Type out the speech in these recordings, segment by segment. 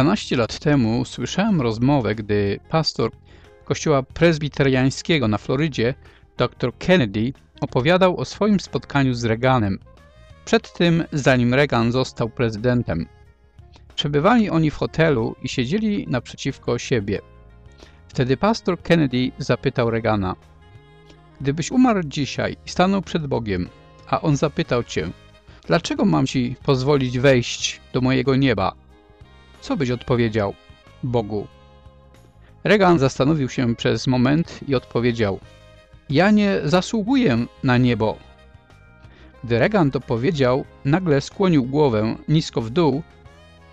Kilkanaście lat temu słyszałem rozmowę, gdy pastor kościoła prezbiteriańskiego na Florydzie, dr Kennedy, opowiadał o swoim spotkaniu z Reaganem. Przed tym, zanim Reagan został prezydentem. Przebywali oni w hotelu i siedzieli naprzeciwko siebie. Wtedy pastor Kennedy zapytał Reagana, Gdybyś umarł dzisiaj i stanął przed Bogiem, a On zapytał cię, dlaczego mam ci pozwolić wejść do mojego nieba? Co byś odpowiedział Bogu? Reagan zastanowił się przez moment i odpowiedział, ja nie zasługuję na niebo. Gdy Reagan to powiedział, nagle skłonił głowę nisko w dół,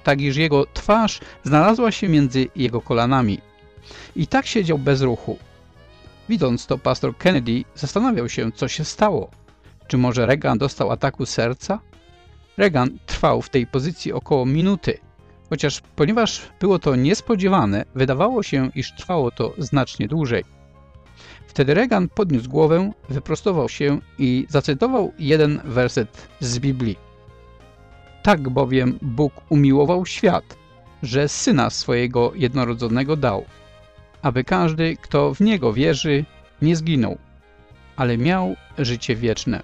tak iż jego twarz znalazła się między jego kolanami. I tak siedział bez ruchu. Widząc to, pastor Kennedy zastanawiał się, co się stało. Czy może Reagan dostał ataku serca? Reagan trwał w tej pozycji około minuty, chociaż ponieważ było to niespodziewane, wydawało się, iż trwało to znacznie dłużej. Wtedy Reagan podniósł głowę, wyprostował się i zacytował jeden werset z Biblii. Tak bowiem Bóg umiłował świat, że Syna swojego jednorodzonego dał, aby każdy, kto w Niego wierzy, nie zginął, ale miał życie wieczne.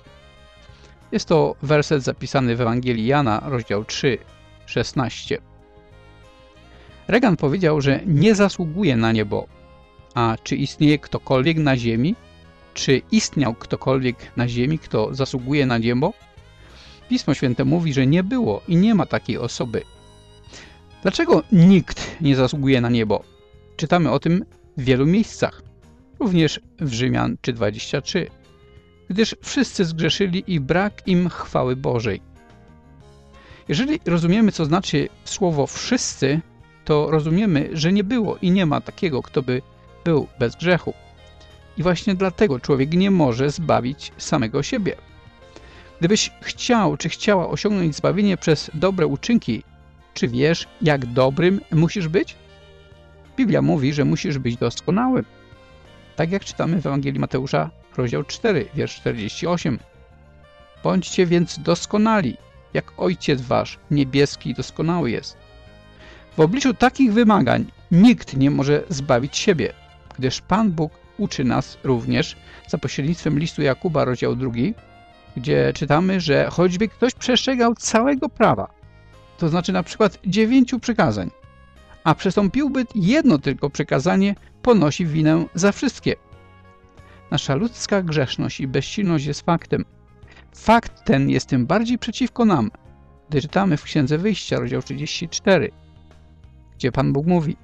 Jest to werset zapisany w Ewangelii Jana, rozdział 3, 16. Reagan powiedział, że nie zasługuje na niebo. A czy istnieje ktokolwiek na ziemi? Czy istniał ktokolwiek na ziemi, kto zasługuje na niebo? Pismo Święte mówi, że nie było i nie ma takiej osoby. Dlaczego nikt nie zasługuje na niebo? Czytamy o tym w wielu miejscach, również w Rzymian 3:23, gdyż wszyscy zgrzeszyli i brak im chwały Bożej. Jeżeli rozumiemy, co znaczy słowo wszyscy, to rozumiemy, że nie było i nie ma takiego, kto by był bez grzechu. I właśnie dlatego człowiek nie może zbawić samego siebie. Gdybyś chciał czy chciała osiągnąć zbawienie przez dobre uczynki, czy wiesz, jak dobrym musisz być? Biblia mówi, że musisz być doskonałym. Tak jak czytamy w Ewangelii Mateusza, rozdział 4, wiersz 48. Bądźcie więc doskonali, jak Ojciec Wasz niebieski doskonały jest. W obliczu takich wymagań nikt nie może zbawić siebie, gdyż Pan Bóg uczy nas również za pośrednictwem listu Jakuba, rozdział 2, gdzie czytamy, że choćby ktoś przestrzegał całego prawa, to znaczy na przykład dziewięciu przykazań, a przestąpiłby jedno tylko przykazanie, ponosi winę za wszystkie. Nasza ludzka grzeszność i bezsilność jest faktem. Fakt ten jest tym bardziej przeciwko nam, gdy czytamy w Księdze Wyjścia, rozdział 34, gdzie Pan Bóg mówi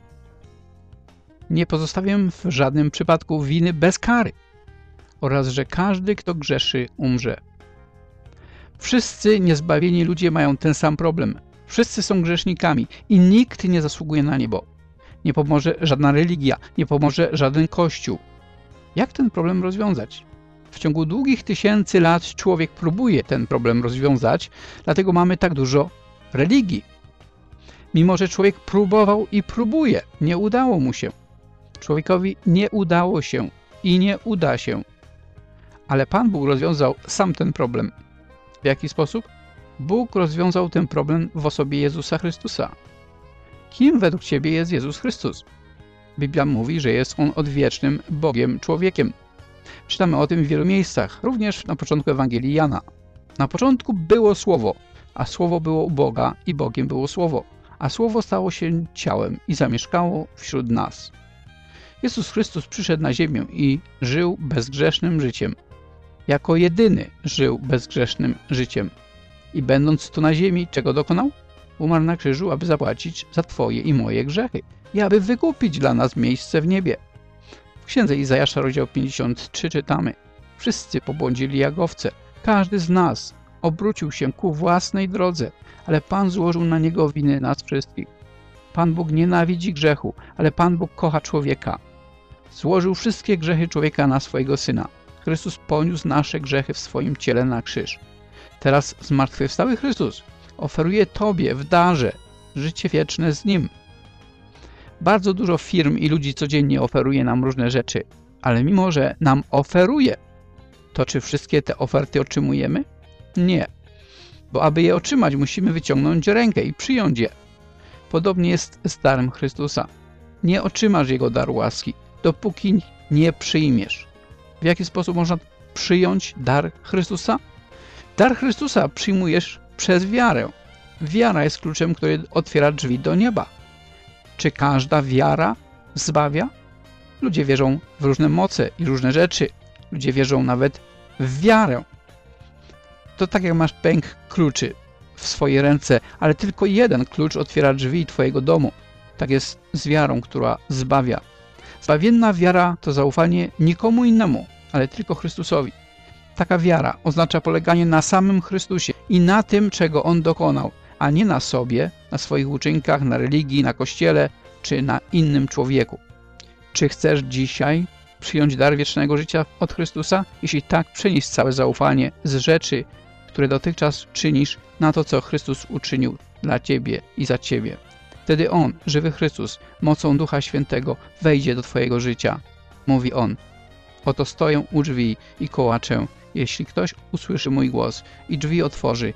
Nie pozostawię w żadnym przypadku winy bez kary oraz, że każdy, kto grzeszy, umrze. Wszyscy niezbawieni ludzie mają ten sam problem. Wszyscy są grzesznikami i nikt nie zasługuje na niebo. Nie pomoże żadna religia, nie pomoże żaden kościół. Jak ten problem rozwiązać? W ciągu długich tysięcy lat człowiek próbuje ten problem rozwiązać, dlatego mamy tak dużo religii. Mimo, że człowiek próbował i próbuje, nie udało mu się. Człowiekowi nie udało się i nie uda się. Ale Pan Bóg rozwiązał sam ten problem. W jaki sposób? Bóg rozwiązał ten problem w osobie Jezusa Chrystusa. Kim według Ciebie jest Jezus Chrystus? Biblia mówi, że jest On odwiecznym Bogiem człowiekiem. Czytamy o tym w wielu miejscach, również na początku Ewangelii Jana. Na początku było Słowo, a Słowo było u Boga i Bogiem było Słowo, a Słowo stało się ciałem i zamieszkało wśród nas. Jezus Chrystus przyszedł na ziemię i żył bezgrzesznym życiem. Jako jedyny żył bezgrzesznym życiem. I będąc tu na ziemi, czego dokonał? Umarł na krzyżu, aby zapłacić za Twoje i moje grzechy i aby wykupić dla nas miejsce w niebie. W księdze Izajasza, rozdział 53 czytamy Wszyscy pobłądzili jak owce, każdy z nas obrócił się ku własnej drodze, ale Pan złożył na niego winy nas wszystkich. Pan Bóg nienawidzi grzechu, ale Pan Bóg kocha człowieka. Złożył wszystkie grzechy człowieka na swojego Syna. Chrystus poniósł nasze grzechy w swoim ciele na krzyż. Teraz zmartwychwstały Chrystus oferuje Tobie w darze życie wieczne z Nim. Bardzo dużo firm i ludzi codziennie oferuje nam różne rzeczy, ale mimo, że nam oferuje, to czy wszystkie te oferty otrzymujemy? Nie. Bo aby je otrzymać, musimy wyciągnąć rękę i przyjąć je. Podobnie jest z darem Chrystusa. Nie otrzymasz Jego dar łaski, dopóki nie przyjmiesz. W jaki sposób można przyjąć dar Chrystusa? Dar Chrystusa przyjmujesz przez wiarę. Wiara jest kluczem, który otwiera drzwi do nieba. Czy każda wiara zbawia? Ludzie wierzą w różne moce i różne rzeczy. Ludzie wierzą nawet w wiarę. To tak jak masz pęk kluczy w swojej ręce, ale tylko jeden klucz otwiera drzwi Twojego domu. Tak jest z wiarą, która zbawia. Zbawienna wiara to zaufanie nikomu innemu, ale tylko Chrystusowi. Taka wiara oznacza poleganie na samym Chrystusie i na tym, czego On dokonał, a nie na sobie, na swoich uczynkach, na religii, na kościele czy na innym człowieku. Czy chcesz dzisiaj przyjąć dar wiecznego życia od Chrystusa? Jeśli tak, przenieś całe zaufanie z rzeczy, które dotychczas czynisz, na to, co Chrystus uczynił dla Ciebie i za Ciebie. Wtedy On, żywy Chrystus, mocą Ducha Świętego wejdzie do Twojego życia. Mówi On, oto stoję u drzwi i kołaczę. Jeśli ktoś usłyszy mój głos i drzwi otworzy,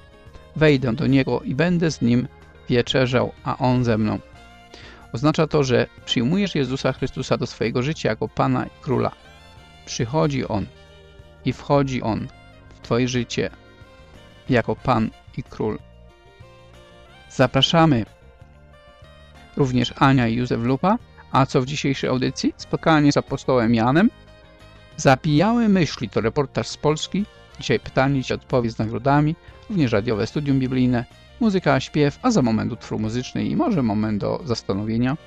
wejdę do Niego i będę z Nim wieczerzał, a On ze mną. Oznacza to, że przyjmujesz Jezusa Chrystusa do swojego życia jako Pana i Króla. Przychodzi On i wchodzi On w Twoje życie jako Pan i Król. Zapraszamy również Ania i Józef Lupa, a co w dzisiejszej audycji? Spotkanie z apostołem Janem. Zapijałe myśli to reportaż z Polski. Dzisiaj pytanie i odpowiedź z nagrodami, również radiowe studium biblijne, muzyka, śpiew, a za moment utwór muzyczny i może moment do zastanowienia.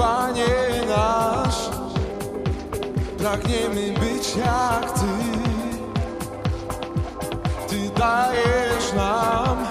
Panie nasz, pragniemy być jak Ty. Ty dajesz nam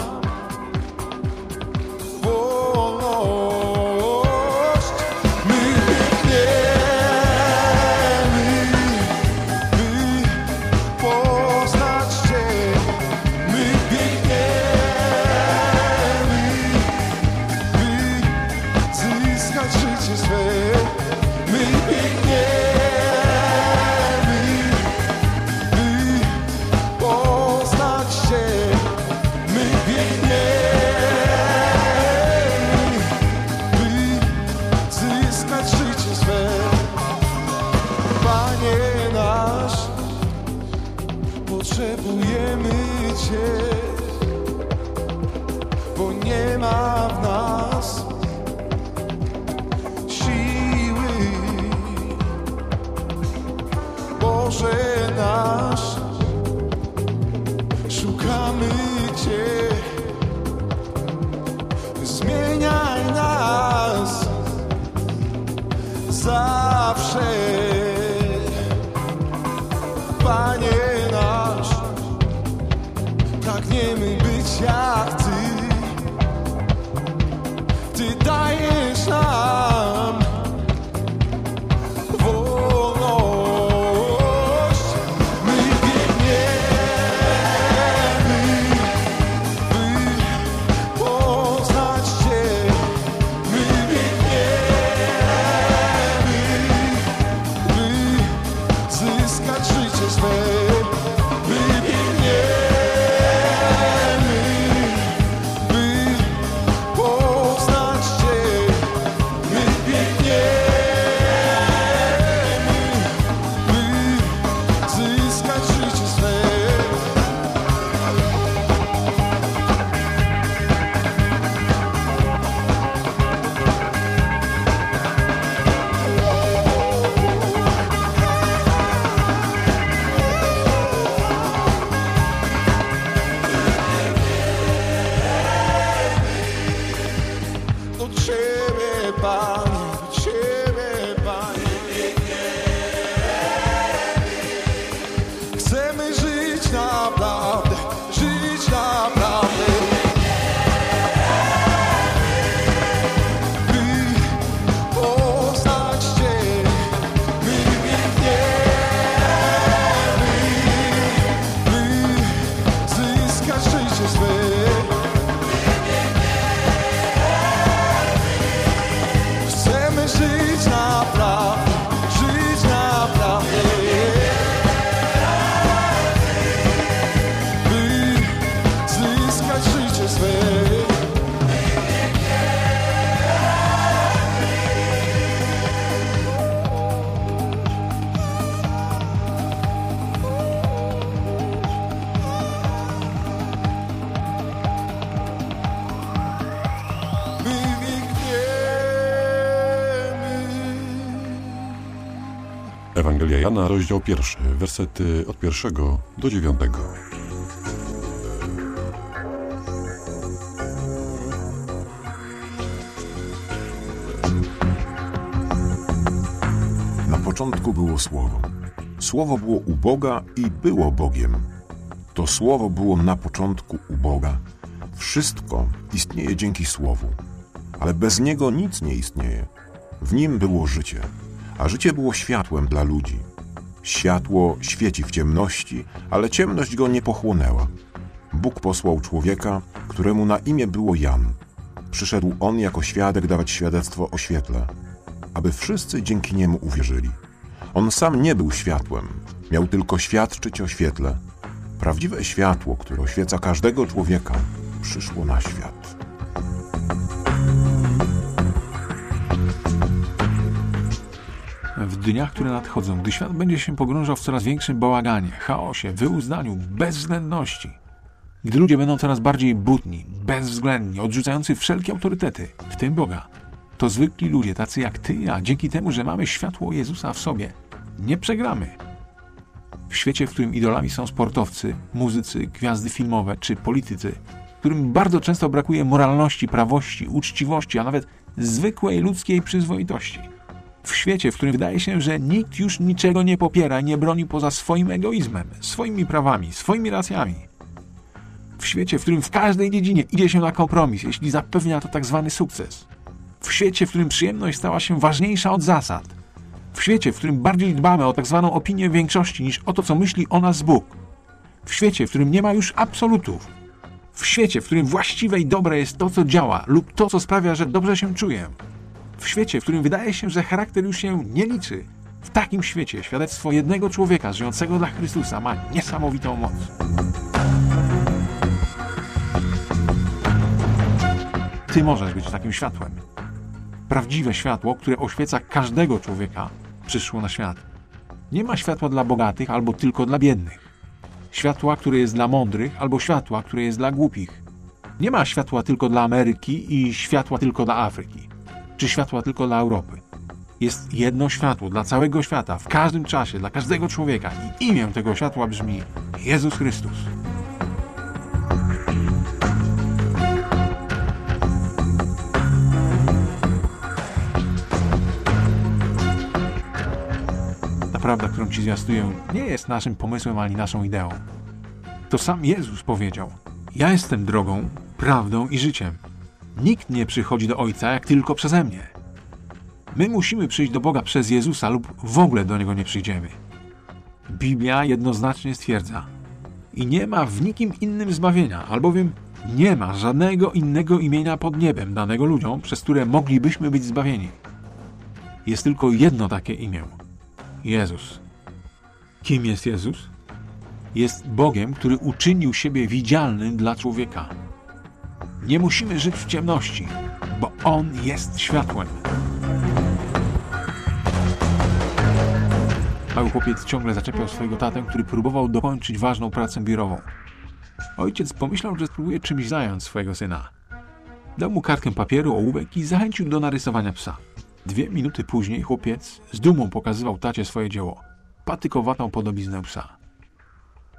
rozdział pierwszy, wersety od pierwszego do dziewiątego. Na początku było Słowo. Słowo było u Boga i było Bogiem. To Słowo było na początku u Boga. Wszystko istnieje dzięki Słowu, ale bez Niego nic nie istnieje. W Nim było życie, a życie było światłem dla ludzi. Światło świeci w ciemności, ale ciemność go nie pochłonęła. Bóg posłał człowieka, któremu na imię było Jan. Przyszedł on jako świadek dawać świadectwo o świetle, aby wszyscy dzięki niemu uwierzyli. On sam nie był światłem, miał tylko świadczyć o świetle. Prawdziwe światło, które oświeca każdego człowieka, przyszło na świat. Dniach, które nadchodzą, gdy świat będzie się pogrążał w coraz większym bałaganie, chaosie, wyuzdaniu, bezwzględności, gdy ludzie będą coraz bardziej butni, bezwzględni, odrzucający wszelkie autorytety, w tym Boga, to zwykli ludzie, tacy jak ty i ja, dzięki temu, że mamy światło Jezusa w sobie, nie przegramy. W świecie, w którym idolami są sportowcy, muzycy, gwiazdy filmowe czy politycy, którym bardzo często brakuje moralności, prawości, uczciwości, a nawet zwykłej ludzkiej przyzwoitości. W świecie, w którym wydaje się, że nikt już niczego nie popiera nie broni poza swoim egoizmem, swoimi prawami, swoimi racjami. W świecie, w którym w każdej dziedzinie idzie się na kompromis, jeśli zapewnia to tak zwany sukces. W świecie, w którym przyjemność stała się ważniejsza od zasad. W świecie, w którym bardziej dbamy o tak zwaną opinię większości niż o to, co myśli o nas Bóg. W świecie, w którym nie ma już absolutów. W świecie, w którym właściwe i dobre jest to, co działa lub to, co sprawia, że dobrze się czuję. W świecie, w którym wydaje się, że charakter już się nie liczy. W takim świecie świadectwo jednego człowieka żyjącego dla Chrystusa ma niesamowitą moc. Ty możesz być takim światłem. Prawdziwe światło, które oświeca każdego człowieka, przyszło na świat. Nie ma światła dla bogatych albo tylko dla biednych. Światła, które jest dla mądrych albo światła, które jest dla głupich. Nie ma światła tylko dla Ameryki i światła tylko dla Afryki, czy światła tylko dla Europy. Jest jedno światło dla całego świata, w każdym czasie, dla każdego człowieka i imię tego światła brzmi Jezus Chrystus. Prawda, którą Ci zwiastuję, nie jest naszym pomysłem ani naszą ideą. To sam Jezus powiedział: Ja jestem drogą, prawdą i życiem. Nikt nie przychodzi do Ojca jak tylko przeze mnie. My musimy przyjść do Boga przez Jezusa lub w ogóle do Niego nie przyjdziemy. Biblia jednoznacznie stwierdza: I nie ma w nikim innym zbawienia, albowiem nie ma żadnego innego imienia pod niebem danego ludziom, przez które moglibyśmy być zbawieni. Jest tylko jedno takie imię Jezus. Kim jest Jezus? Jest Bogiem, który uczynił siebie widzialnym dla człowieka. Nie musimy żyć w ciemności, bo On jest światłem. Mały chłopiec ciągle zaczepiał swojego tatę, który próbował dokończyć ważną pracę biurową. Ojciec pomyślał, że spróbuje czymś zająć swojego syna. Dał mu kartkę papieru, ołówek i zachęcił do narysowania psa. Dwie minuty później chłopiec z dumą pokazywał tacie swoje dzieło. Patykowatą podobiznę psa.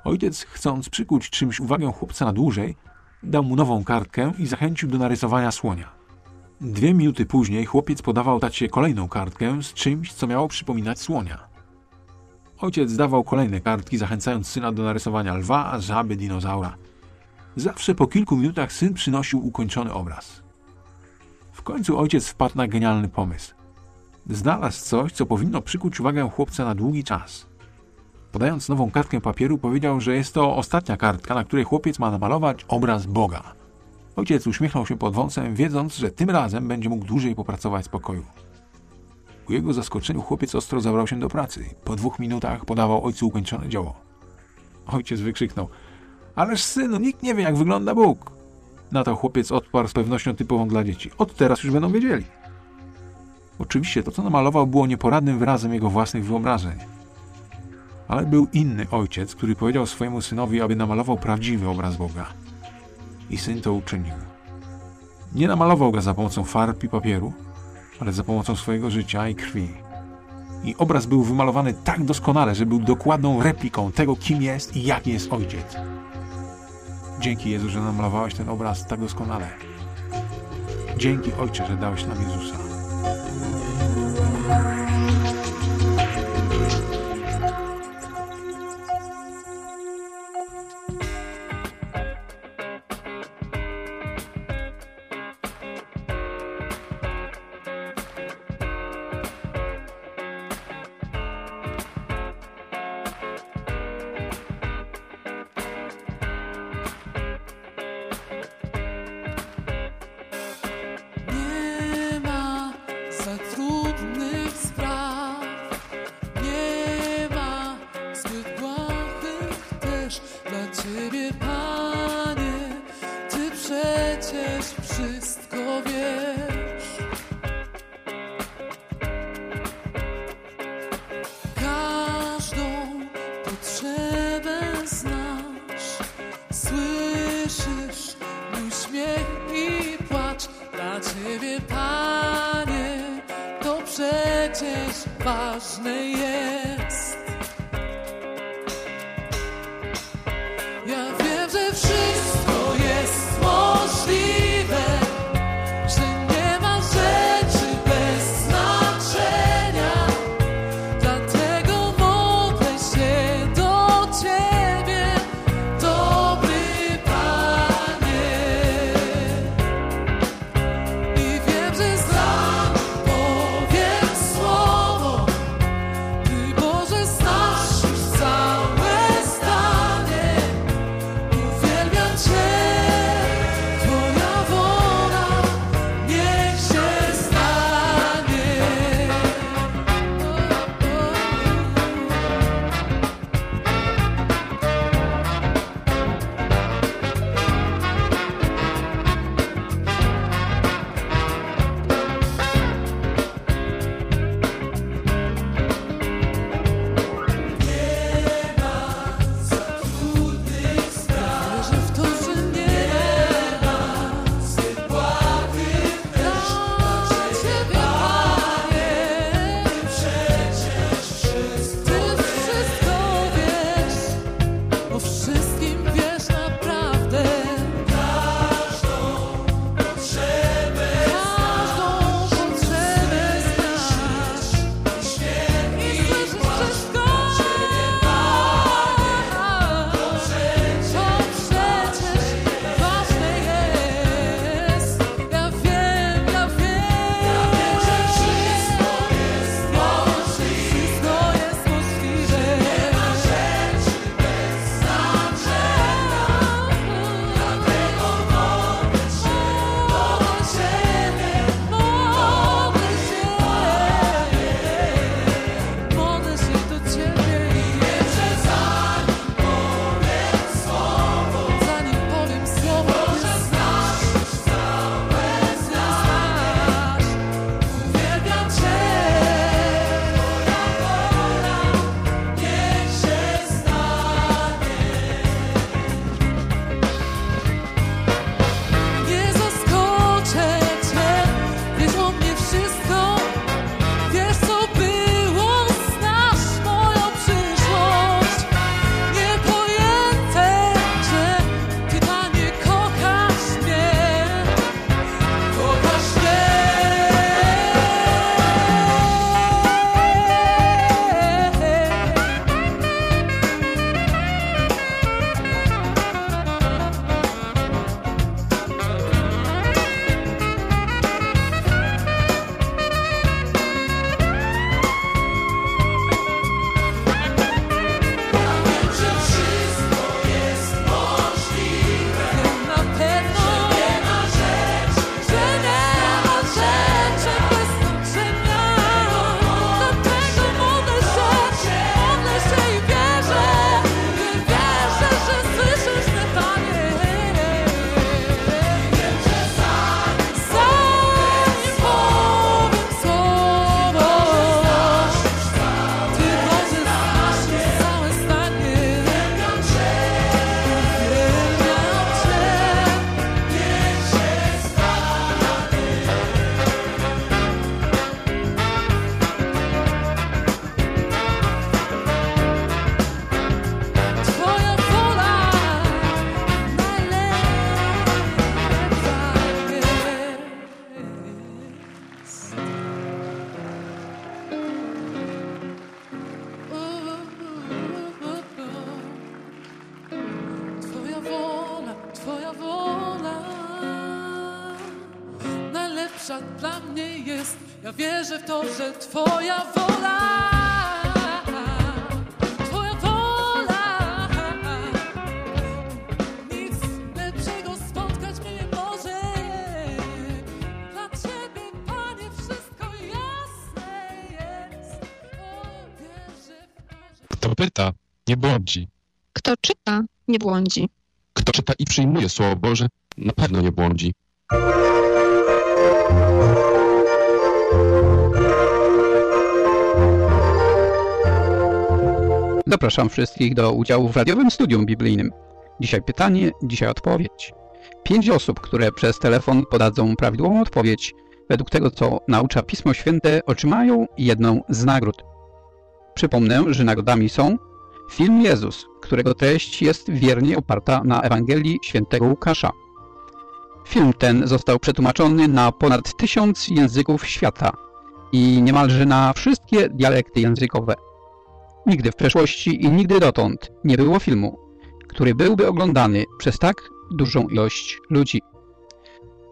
Ojciec, chcąc przykuć czymś uwagę chłopca na dłużej, dał mu nową kartkę i zachęcił do narysowania słonia. Dwie minuty później chłopiec podawał tacie kolejną kartkę z czymś, co miało przypominać słonia. Ojciec dawał kolejne kartki, zachęcając syna do narysowania lwa, żaby, dinozaura. Zawsze po kilku minutach syn przynosił ukończony obraz. W końcu ojciec wpadł na genialny pomysł. Znalazł coś, co powinno przykuć uwagę chłopca na długi czas. Podając nową kartkę papieru, powiedział, że jest to ostatnia kartka, na której chłopiec ma namalować obraz Boga. Ojciec uśmiechnął się pod wąsem, wiedząc, że tym razem będzie mógł dłużej popracować w spokoju. Ku jego zaskoczeniu chłopiec ostro zabrał się do pracy. Po dwóch minutach podawał ojcu ukończone dzieło. Ojciec wykrzyknął: Ależ synu, nikt nie wie, jak wygląda Bóg. Na to chłopiec odparł z pewnością typową dla dzieci. Od teraz już będą wiedzieli. Oczywiście to, co namalował, było nieporadnym wyrazem jego własnych wyobrażeń. Ale był inny ojciec, który powiedział swojemu synowi, aby namalował prawdziwy obraz Boga. I syn to uczynił. Nie namalował go za pomocą farb i papieru, ale za pomocą swojego życia i krwi. i obraz był wymalowany tak doskonale, że był dokładną repliką tego, kim jest i jaki jest ojciec. Dzięki Jezu, że namalowałeś ten obraz tak doskonale. Dzięki Ojcze, że dałeś nam Jezusa. Nie błądzi. Kto czyta i przyjmuje Słowo Boże, na pewno nie błądzi. Zapraszam wszystkich do udziału w radiowym studium biblijnym. Dzisiaj pytanie, dzisiaj odpowiedź. Pięć osób, które przez telefon podadzą prawidłową odpowiedź, według tego co naucza Pismo Święte, otrzymają jedną z nagród. Przypomnę, że nagrodami są film Jezus, którego treść jest wiernie oparta na Ewangelii Świętego Łukasza. Film ten został przetłumaczony na ponad tysiąc języków świata i niemalże na wszystkie dialekty językowe. Nigdy w przeszłości i nigdy dotąd nie było filmu, który byłby oglądany przez tak dużą ilość ludzi.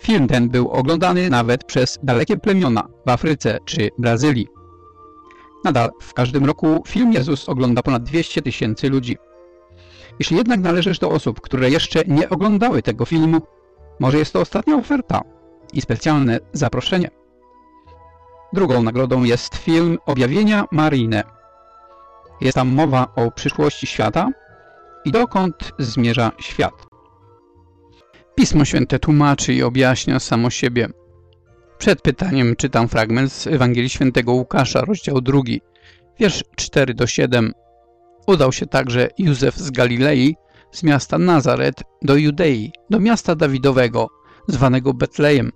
Film ten był oglądany nawet przez dalekie plemiona w Afryce czy Brazylii. Nadal w każdym roku film Jezus ogląda ponad 200 tysięcy ludzi. Jeśli jednak należysz do osób, które jeszcze nie oglądały tego filmu, może jest to ostatnia oferta i specjalne zaproszenie. Drugą nagrodą jest film Objawienia Maryjne. Jest tam mowa o przyszłości świata i dokąd zmierza świat. Pismo Święte tłumaczy i objaśnia samo siebie. Przed pytaniem czytam fragment z Ewangelii Świętego Łukasza, rozdział 2, wiersz 4 do 7. Udał się także Józef z Galilei, z miasta Nazaret do Judei, do miasta Dawidowego, zwanego Betlejem,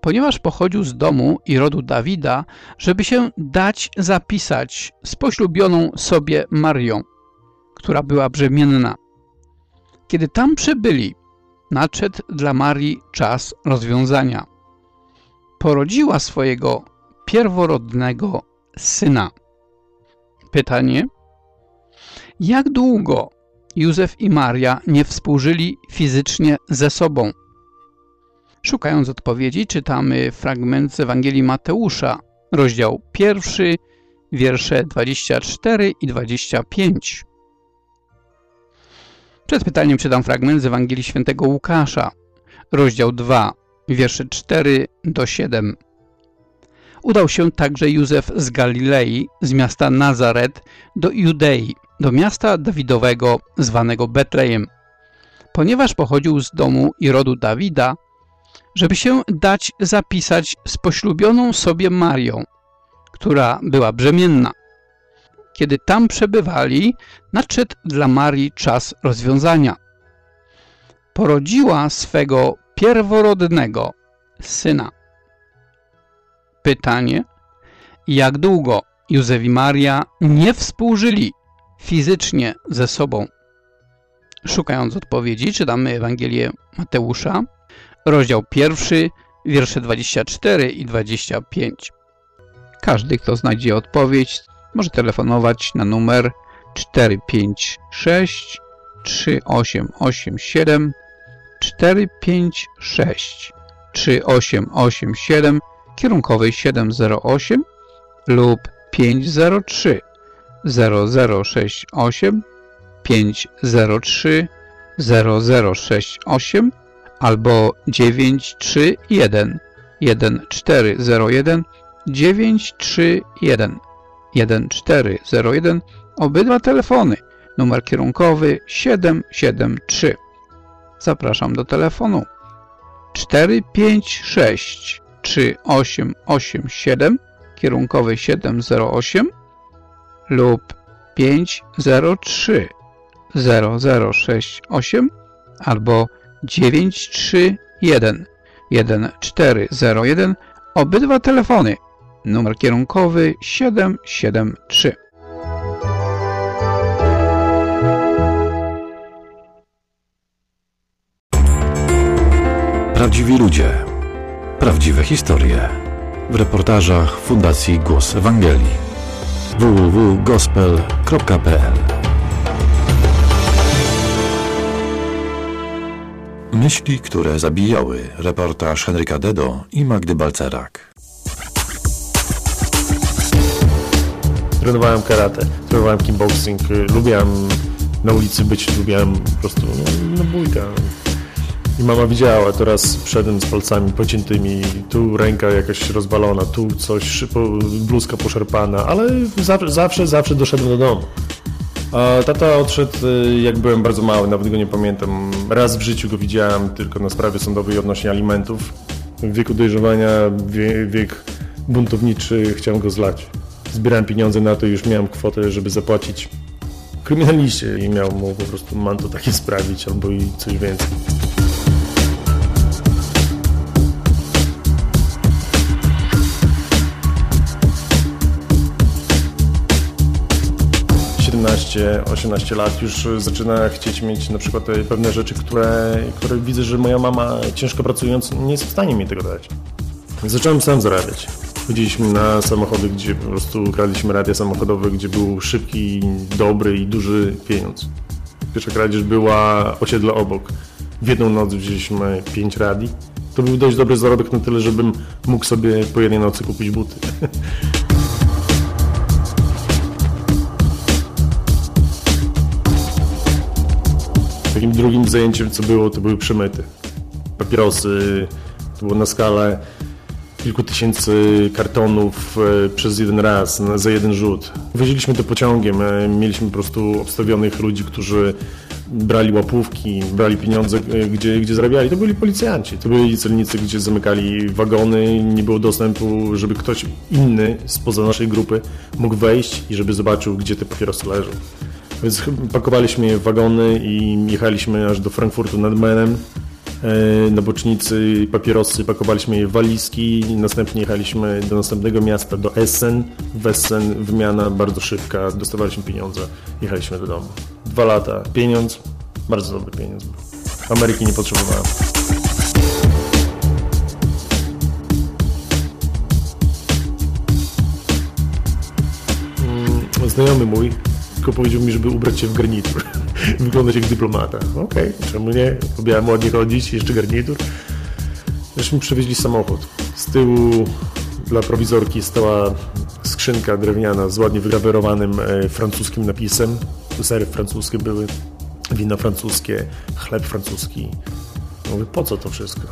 ponieważ pochodził z domu i rodu Dawida, żeby się dać zapisać z poślubioną sobie Marią, która była brzemienna. Kiedy tam przybyli, nadszedł dla Marii czas rozwiązania. Porodziła swojego pierworodnego syna. Pytanie: Jak długo Józef i Maria nie współżyli fizycznie ze sobą? Szukając odpowiedzi, czytamy fragment z Ewangelii Mateusza, rozdział pierwszy, wiersze 24 i 25. Przed pytaniem czytam fragment z Ewangelii Świętego Łukasza, rozdział 2, wiersze 4 do 7. Udał się także Józef z Galilei, z miasta Nazaret, do Judei, do miasta Dawidowego, zwanego Betlejem. Ponieważ pochodził z domu i rodu Dawida, żeby się dać zapisać z poślubioną sobie Marią, która była brzemienna. Kiedy tam przebywali, nadszedł dla Marii czas rozwiązania. Porodziła swego pierworodnego syna. Pytanie, jak długo Józef i Maria nie współżyli fizycznie ze sobą? Szukając odpowiedzi, czytamy Ewangelię Mateusza, rozdział pierwszy, wiersze 24 i 25. Każdy, kto znajdzie odpowiedź, może telefonować na numer 456 3887 456 3887 kierunkowej 708 lub 503 0068 503 0068 albo 931 1401 931 1401 obydwa telefony. Numer kierunkowy 773 zapraszam do telefonu. 456 3887 kierunkowy 708 lub 503 0068 albo 931 1401 obydwa telefony numer kierunkowy 773 Prawdziwi ludzie. Prawdziwe historie. W reportażach Fundacji Głos Ewangelii. www.gospel.pl Myśli, które zabijały. Reportaż Henryka Dedo i Magdy Balcerak. Trenowałem karate, trenowałem kickboxing, lubiłem na ulicy być, lubiłem po prostu, no, no bójka. I mama widziała, teraz wszedłem z palcami pociętymi, tu ręka jakaś rozwalona, tu coś, bluzka poszarpana, ale zawsze, zawsze, zawsze doszedłem do domu. A tata odszedł y, jak byłem bardzo mały, nawet go nie pamiętam. Raz w życiu go widziałem tylko na sprawie sądowej odnośnie alimentów. W wieku dojrzewania, wie, wiek buntowniczy, chciałem go zlać. Zbierałem pieniądze na to i już miałem kwotę, żeby zapłacić kryminaliście i miał mu po prostu manto takie sprawić albo i coś więcej. Siedemnaście, 18 lat już zaczyna chcieć mieć na przykład te pewne rzeczy, które, które widzę, że moja mama ciężko pracując nie jest w stanie mi tego dać. Zacząłem sam zarabiać. Chodziliśmy na samochody, gdzie po prostu kradliśmy radia samochodowe, gdzie był szybki, dobry i duży pieniądz. Pierwsza kradzież była osiedle obok. W jedną noc wzięliśmy pięć radii. To był dość dobry zarobek na tyle, żebym mógł sobie po jednej nocy kupić buty. Takim drugim zajęciem, co było, to były przemyty. Papierosy, to było na skalę kilku tysięcy kartonów e, przez jeden raz, za jeden rzut. Woziliśmy to pociągiem, e, mieliśmy po prostu obstawionych ludzi, którzy brali łapówki, brali pieniądze, e, gdzie, gdzie zarabiali. To byli policjanci, to byli celnicy, gdzie zamykali wagony, nie było dostępu, żeby ktoś inny spoza naszej grupy mógł wejść i żeby zobaczył, gdzie te papierosy leżą. Więc pakowaliśmy je w wagony i jechaliśmy aż do Frankfurtu nad Menem. E, Na bocznicy papierosy pakowaliśmy je w walizki, następnie jechaliśmy do następnego miasta, do Essen. W Essen wymiana bardzo szybka, dostawaliśmy pieniądze, jechaliśmy do domu. Dwa lata, pieniądz, bardzo dobry pieniądz. Ameryki nie potrzebowałem. Mm, Znajomy mój tylko powiedział mi, żeby ubrać się w garnitur. Wyglądać jak dyplomata. Okej, czemu nie? Lubiałem ładnie chodzić, jeszcze garnitur. Żeśmy przewieźli samochód. Z tyłu dla prowizorki stała skrzynka drewniana z ładnie wygrawerowanym e, francuskim napisem. Sery francuskie były, wino francuskie, chleb francuski. Mówię, po co to wszystko?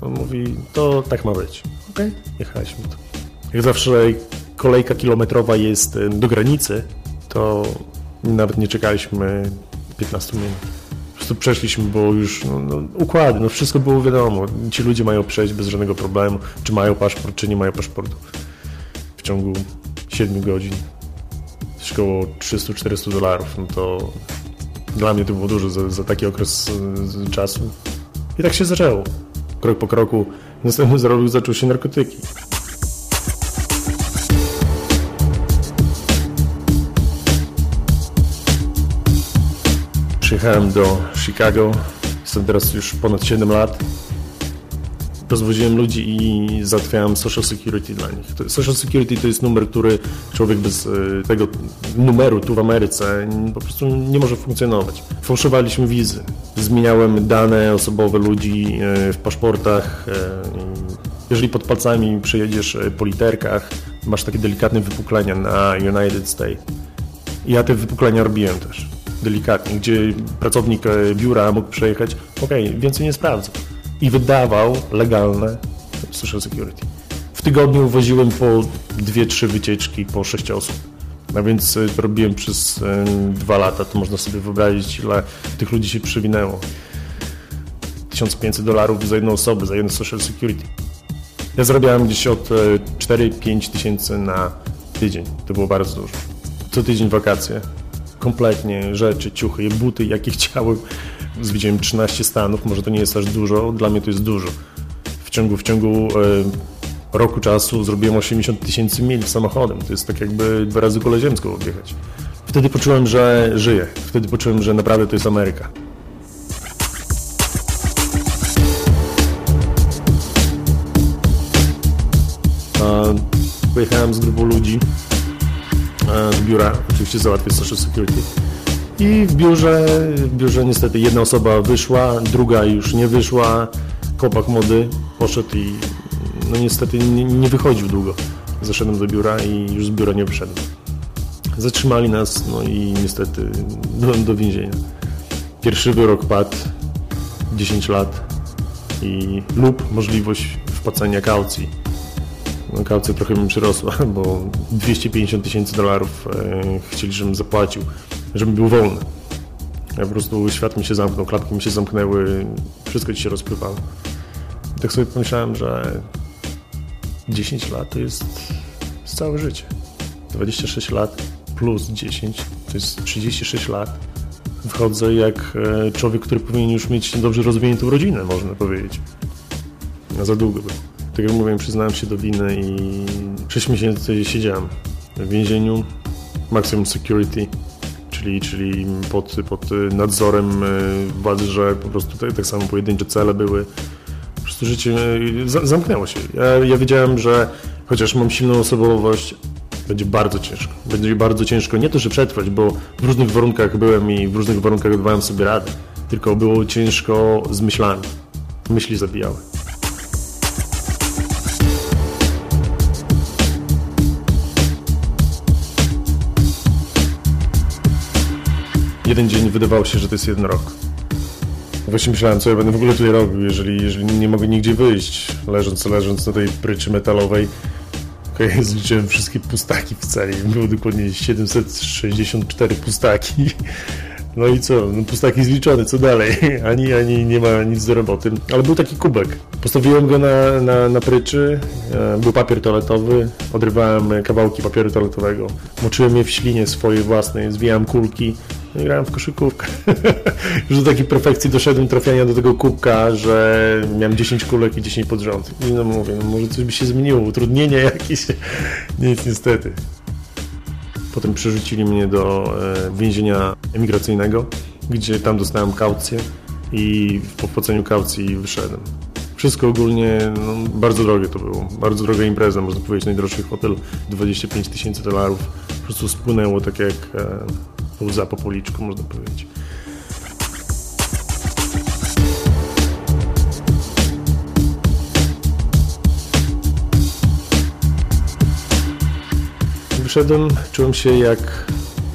On mówi, to tak ma być. Okej, jechaliśmy tu. Jak zawsze kolejka kilometrowa jest e, do granicy, to nawet nie czekaliśmy 15 minut. Po prostu przeszliśmy, bo już no, no, układy, no wszystko było wiadomo. Ci ludzie mają przejść bez żadnego problemu, czy mają paszport, czy nie mają paszportu. W ciągu 7 godzin około 300-400 dolarów, no to dla mnie to było dużo za, za taki okres czasu. I tak się zaczęło. Krok po kroku. Następny zarobek zaczął się narkotyki. Przyjechałem do Chicago. Jestem teraz już ponad 7 lat. Rozwoziłem ludzi i załatwiałem social security dla nich. Social security to jest numer, który człowiek bez e, tego numeru tu w Ameryce po prostu nie może funkcjonować. Fałszowaliśmy wizy. Zmieniałem dane osobowe ludzi e, w paszportach. e, Jeżeli pod palcami przejedziesz po literkach, masz takie delikatne wypuklenia na United States. Ja te wypuklenia robiłem też, delikatnie, gdzie pracownik e, biura mógł przejechać, okej, więcej nie sprawdzę. I wydawał legalne Social Security. W tygodniu woziłem po dwie, trzy wycieczki po sześć osób. A więc e, to robiłem przez e, dwa lata, to można sobie wyobrazić, ile tych ludzi się przewinęło. 1500 dolarów za jedną osobę, za jedno Social Security. Ja zarabiałem gdzieś od e, 4-5 tysięcy na tydzień. To było bardzo dużo. Co tydzień wakacje. Kompletnie rzeczy, ciuchy, buty, jakie chciałem. Zwiedziłem 13 stanów, może to nie jest aż dużo, dla mnie to jest dużo. W ciągu, w ciągu e, roku czasu zrobiłem 80 tysięcy mil samochodem. To jest tak jakby dwa razy kulę ziemską objechać. Wtedy poczułem, że żyję. Wtedy poczułem, że naprawdę to jest Ameryka. Pojechałem z grupą ludzi e, do biura, oczywiście załatwię social security. I w biurze, w biurze niestety jedna osoba wyszła, druga już nie wyszła. Chłopak młody poszedł i no niestety nie, nie wychodził długo. Zaszedłem do biura i już z biura nie wyszedłem. Zatrzymali nas, no i niestety byłem do więzienia. Pierwszy wyrok padł 10 lat i lub możliwość wpłacania kaucji. Kaucja trochę mi przyrosła, bo 250 tysięcy dolarów e, chcieli, żebym zapłacił, żebym był wolny. Ja po prostu świat mi się zamknął, klapki mi się zamknęły, wszystko ci się rozpływało. I tak sobie pomyślałem, że 10 lat to jest, całe życie. 26 lat plus 10 to jest 36 lat. Wchodzę jak e, człowiek, który powinien już mieć dobrze rozwiniętą rodzinę, można powiedzieć. No za długo było. Tak jak mówiłem, przyznałem się do winy i 6 miesięcy siedziałem w więzieniu, maximum security, czyli, czyli pod, pod nadzorem e, władzy, że po prostu tak, tak samo pojedyncze cele były. Po prostu życie e, za- zamknęło się. Ja, ja wiedziałem, że chociaż mam silną osobowość, będzie bardzo ciężko. Będzie bardzo ciężko nie to, że przetrwać, bo w różnych warunkach byłem i w różnych warunkach dawałem sobie radę, tylko było ciężko z myślami. Myśli zabijały. Jeden dzień wydawało się, że to jest jeden rok. Właśnie myślałem, co ja będę w ogóle tutaj robił, jeżeli, jeżeli nie mogę nigdzie wyjść, leżąc, leżąc na tej pryczy metalowej. Okej, zliczyłem wszystkie pustaki w celi. Było dokładnie 764 pustaki. No i co? No pustaki zliczone, co dalej? Ani, ani nie ma nic do roboty. Ale był taki kubek. Postawiłem go na, na, na pryczy. E, Był papier toaletowy. Odrywałem kawałki papieru toaletowego. Moczyłem je w ślinie swojej własnej. Zwijałem kulki. Grałem w koszykówkę. Już do takiej perfekcji doszedłem trafiania do tego kubka, że miałem 10 kulek i 10 pod rząd. I no mówię, no może coś by się zmieniło, utrudnienie jakieś. Nic niestety. Potem przerzucili mnie do e, więzienia emigracyjnego, gdzie tam dostałem kaucję i po wpłaceniu kaucji wyszedłem. Wszystko ogólnie no, bardzo drogie to było. Bardzo droga impreza, można powiedzieć. Najdroższy hotel 25 tysięcy dolarów. Po prostu spłynęło tak jak e, łza po policzku, można powiedzieć. Wyszedłem, czułem się jak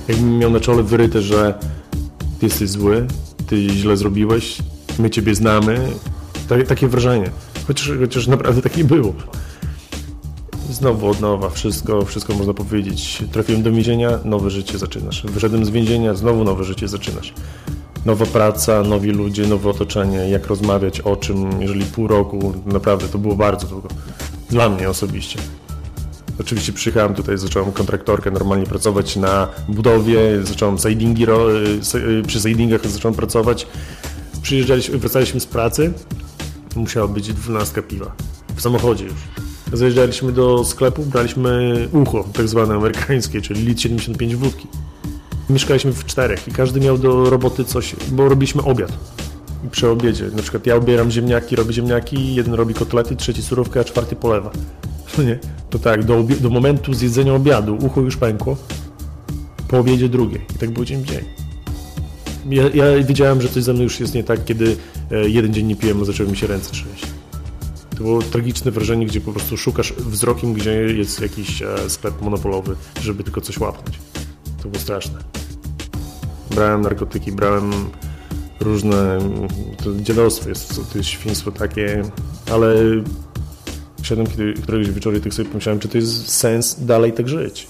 jakbym miał na czole wyryte, że ty jesteś zły, ty źle zrobiłeś, my ciebie znamy. Ta, takie wrażenie. Chociaż, chociaż naprawdę tak nie było. Znowu od nowa, wszystko, wszystko można powiedzieć. Trafiłem do więzienia, nowe życie zaczynasz. Wyszedłem z więzienia, znowu nowe życie zaczynasz. Nowa praca, nowi ludzie, nowe otoczenie, jak rozmawiać, o czym, jeżeli pół roku, naprawdę to było bardzo długo. Dla mnie osobiście. Oczywiście przyjechałem tutaj, zacząłem kontraktorkę normalnie pracować na budowie, zacząłem sidingi, y, przy sidingach zacząłem pracować. Przyjeżdżaliśmy, wracaliśmy z pracy, musiała być 12 piwa. W samochodzie już. Zajeżdżaliśmy do sklepu, braliśmy ucho, tak zwane amerykańskie, czyli lit 75 wódki. Mieszkaliśmy w czterech i każdy miał do roboty coś, bo robiliśmy obiad. I przy obiedzie, na przykład ja obieram ziemniaki, robię ziemniaki, jeden robi kotlety, trzeci surówkę, a czwarty polewa. No nie? To tak, do, do momentu zjedzenia obiadu ucho już pękło, po obiedzie drugie. I tak było dzień w dzień. Ja, ja wiedziałem, że coś ze mną już jest nie tak, kiedy e, jeden dzień nie piłem, a zaczęły mi się ręce trzęść. To było tragiczne wrażenie, gdzie po prostu szukasz wzrokiem, gdzie jest jakiś e, sklep monopolowy, żeby tylko coś łapnąć. To było straszne. Brałem narkotyki, brałem różne... To dziadostwo jest, to jest świństwo takie, ale Szedłem kiedy, któregoś wieczoru i tak sobie pomyślałem, czy to jest sens dalej tak żyć.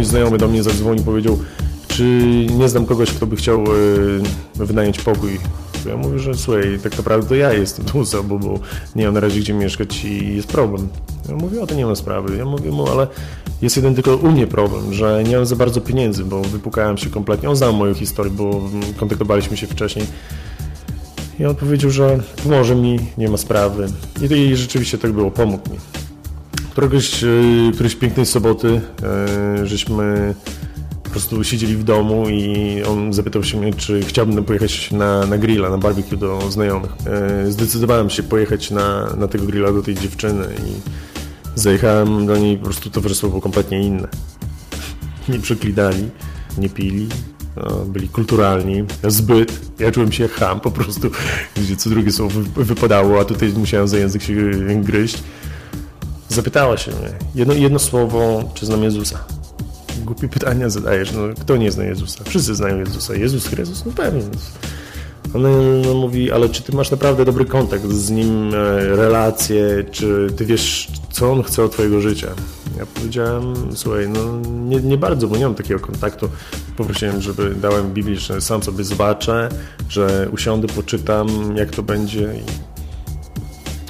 Mój znajomy do mnie zadzwonił i powiedział, czy nie znam kogoś, kto by chciał e, wynająć pokój. Ja mówię, że słuchaj, tak naprawdę to ja jestem tą osobą, bo nie mam na razie gdzie mieszkać i jest problem. Ja mówię, o to nie ma sprawy. Ja mówię mu, ale jest jeden tylko u mnie problem, że nie mam za bardzo pieniędzy, bo wypukałem się kompletnie. On znał moją historię, bo mm, kontaktowaliśmy się wcześniej. I on powiedział, że pomoże mi, nie ma sprawy. I, i rzeczywiście tak było, pomógł mi. Któregoś, e, którejś pięknej soboty e, żeśmy Po prostu siedzieli w domu i on zapytał się mnie, czy chciałbym pojechać na, na grilla, na barbecue do znajomych. E, zdecydowałem się pojechać na, na tego grilla do tej dziewczyny i zajechałem do niej, po prostu towarzystwo było kompletnie inne. Nie przeklinali, nie pili, byli kulturalni, zbyt. Ja czułem się ham po prostu, gdzie co drugie słowo wy- wypadało, a tutaj musiałem za język się gryźć. Zapytała się mnie, jedno, jedno słowo, czy znam Jezusa? Głupie pytania zadajesz, no kto nie zna Jezusa? Wszyscy znają Jezusa. Jezus Chrystus? No pewnie. Ona no, mówi, ale czy ty masz naprawdę dobry kontakt z nim, e, relacje, czy ty wiesz, co on chce od twojego życia? Ja powiedziałem, słuchaj, no nie, nie bardzo, bo nie mam takiego kontaktu. Poprosiłem, żeby dałem Biblię, że sam sobie zobaczę, że usiądę, poczytam, jak to będzie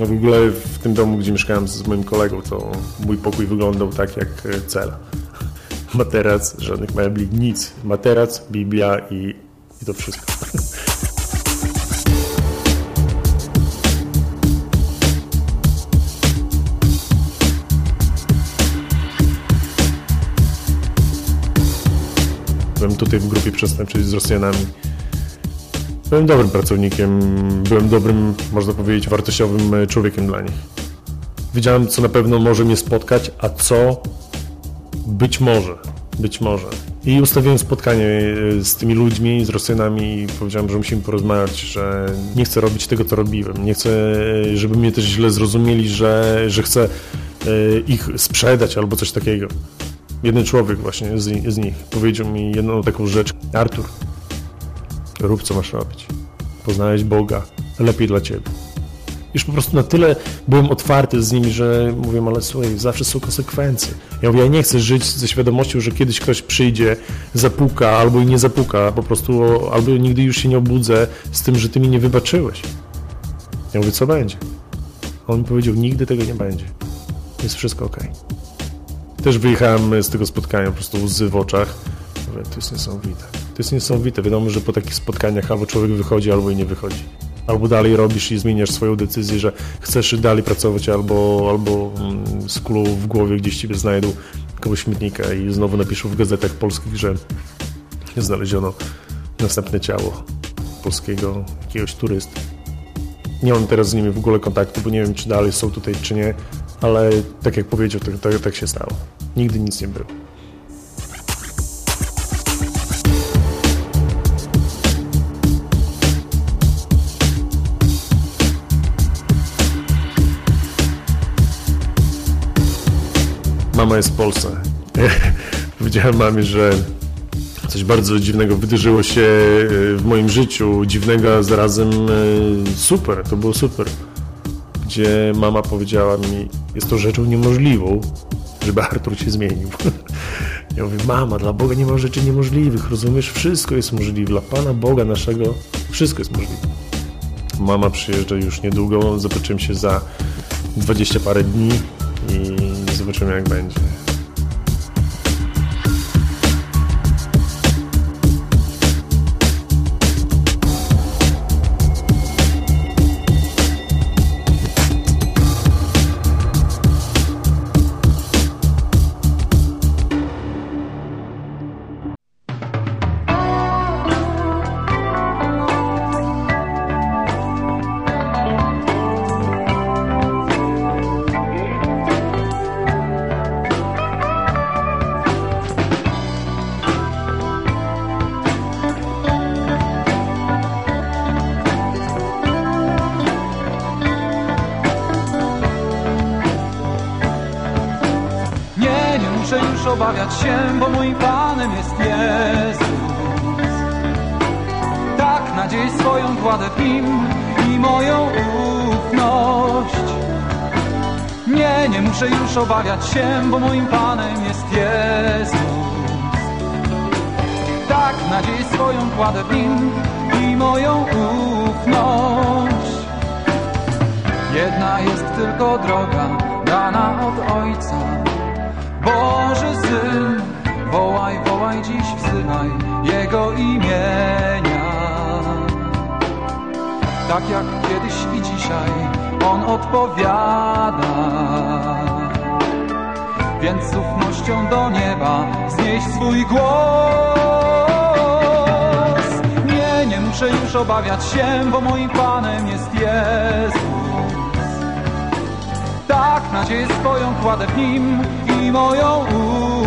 no w ogóle w tym domu, gdzie mieszkałem z moim kolegą, to mój pokój wyglądał tak jak e, cela. Materac, żadnych mebli, nic. Materac, Biblia i, i to wszystko. Byłem tutaj w grupie przestępczej z Rosjanami. Byłem dobrym pracownikiem, byłem dobrym, można powiedzieć, wartościowym e, człowiekiem dla nich. Wiedziałem, co na pewno może mnie spotkać, a co być może, być może. I ustawiłem spotkanie e, z tymi ludźmi, z Rosjanami i powiedziałem, że musimy porozmawiać, że nie chcę robić tego, co robiłem. Nie chcę, e, żeby mnie też źle zrozumieli, że, że chcę ich sprzedać albo coś takiego. Jeden człowiek właśnie z, z nich powiedział mi jedną taką rzecz. Artur, rób co masz robić. Poznałeś Boga, lepiej dla ciebie. Już po prostu na tyle byłem otwarty z nimi, że mówię, ale słuchaj, zawsze są konsekwencje. Ja mówię, ja nie chcę żyć ze świadomością, że kiedyś ktoś przyjdzie, zapuka albo i nie zapuka, po prostu albo nigdy już się nie obudzę z tym, że ty mi nie wybaczyłeś. Ja mówię, co będzie? A on mi powiedział, nigdy tego nie będzie. Jest wszystko ok. Też wyjechałem z tego spotkania po prostu łzy w oczach. Mówię, to jest niesamowite. Jest niesamowite. Wiadomo, że po takich spotkaniach albo człowiek wychodzi, albo i nie wychodzi. Albo dalej robisz i zmieniasz swoją decyzję, że chcesz dalej pracować, albo, albo mm, z kulą w głowie gdzieś ciebie znajdą koło śmietnika i znowu napiszą w gazetach polskich, że znaleziono następne ciało polskiego jakiegoś turysty. Nie mam teraz z nimi w ogóle kontaktu, bo nie wiem, czy dalej są tutaj, czy nie, ale tak jak powiedział, tak, tak, tak się stało. Nigdy nic nie było. Mama jest w Polsce. Powiedziałem mamie, że coś bardzo dziwnego wydarzyło się e, w moim życiu. Dziwnego, a zarazem e, super. To było super. Gdzie mama powiedziała mi, jest to rzeczą niemożliwą, żeby Artur się zmienił. Ja mówię, mama, dla Boga nie ma rzeczy niemożliwych, rozumiesz? Wszystko jest możliwe. Dla Pana Boga naszego wszystko jest możliwe. Mama przyjeżdża już niedługo, zobaczymy się za 20 parę dni i zobaczymy jak będzie. Nie, obawiać się, bo moim Panem jest Jezus. Tak nadzieję swoją kładę w Nim i moją ufność. Nie, nie muszę już obawiać się, bo moim Panem jest Jezus. Tak nadzieję swoją kładę w Nim i moją ufność. Jedna jest tylko droga dana od Ojca. Boży Syn, wołaj, wołaj dziś, wzywaj Jego imienia. Tak jak kiedyś i dzisiaj On odpowiada. więc z ufnością do nieba znieś swój głos. Nie, nie muszę już obawiać się, bo moim Panem jest Jezus. Tak, nadzieję swoją kładę w Nim i moją ufność.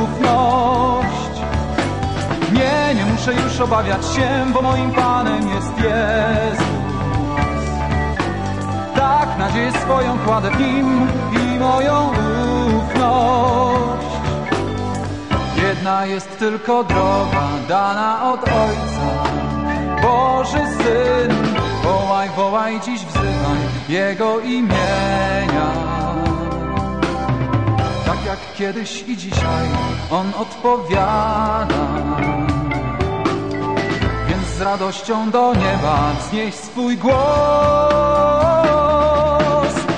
Muszę już obawiać się, bo moim Panem jest Jezus. Tak, nadzieję swoją kładę w Nim i moją ufność. Jedna jest tylko droga dana od Ojca, Boży Syn. Wołaj, wołaj, dziś wzywaj Jego imienia. Tak jak kiedyś i dzisiaj On odpowiada. Radością do nieba wznieś swój głos.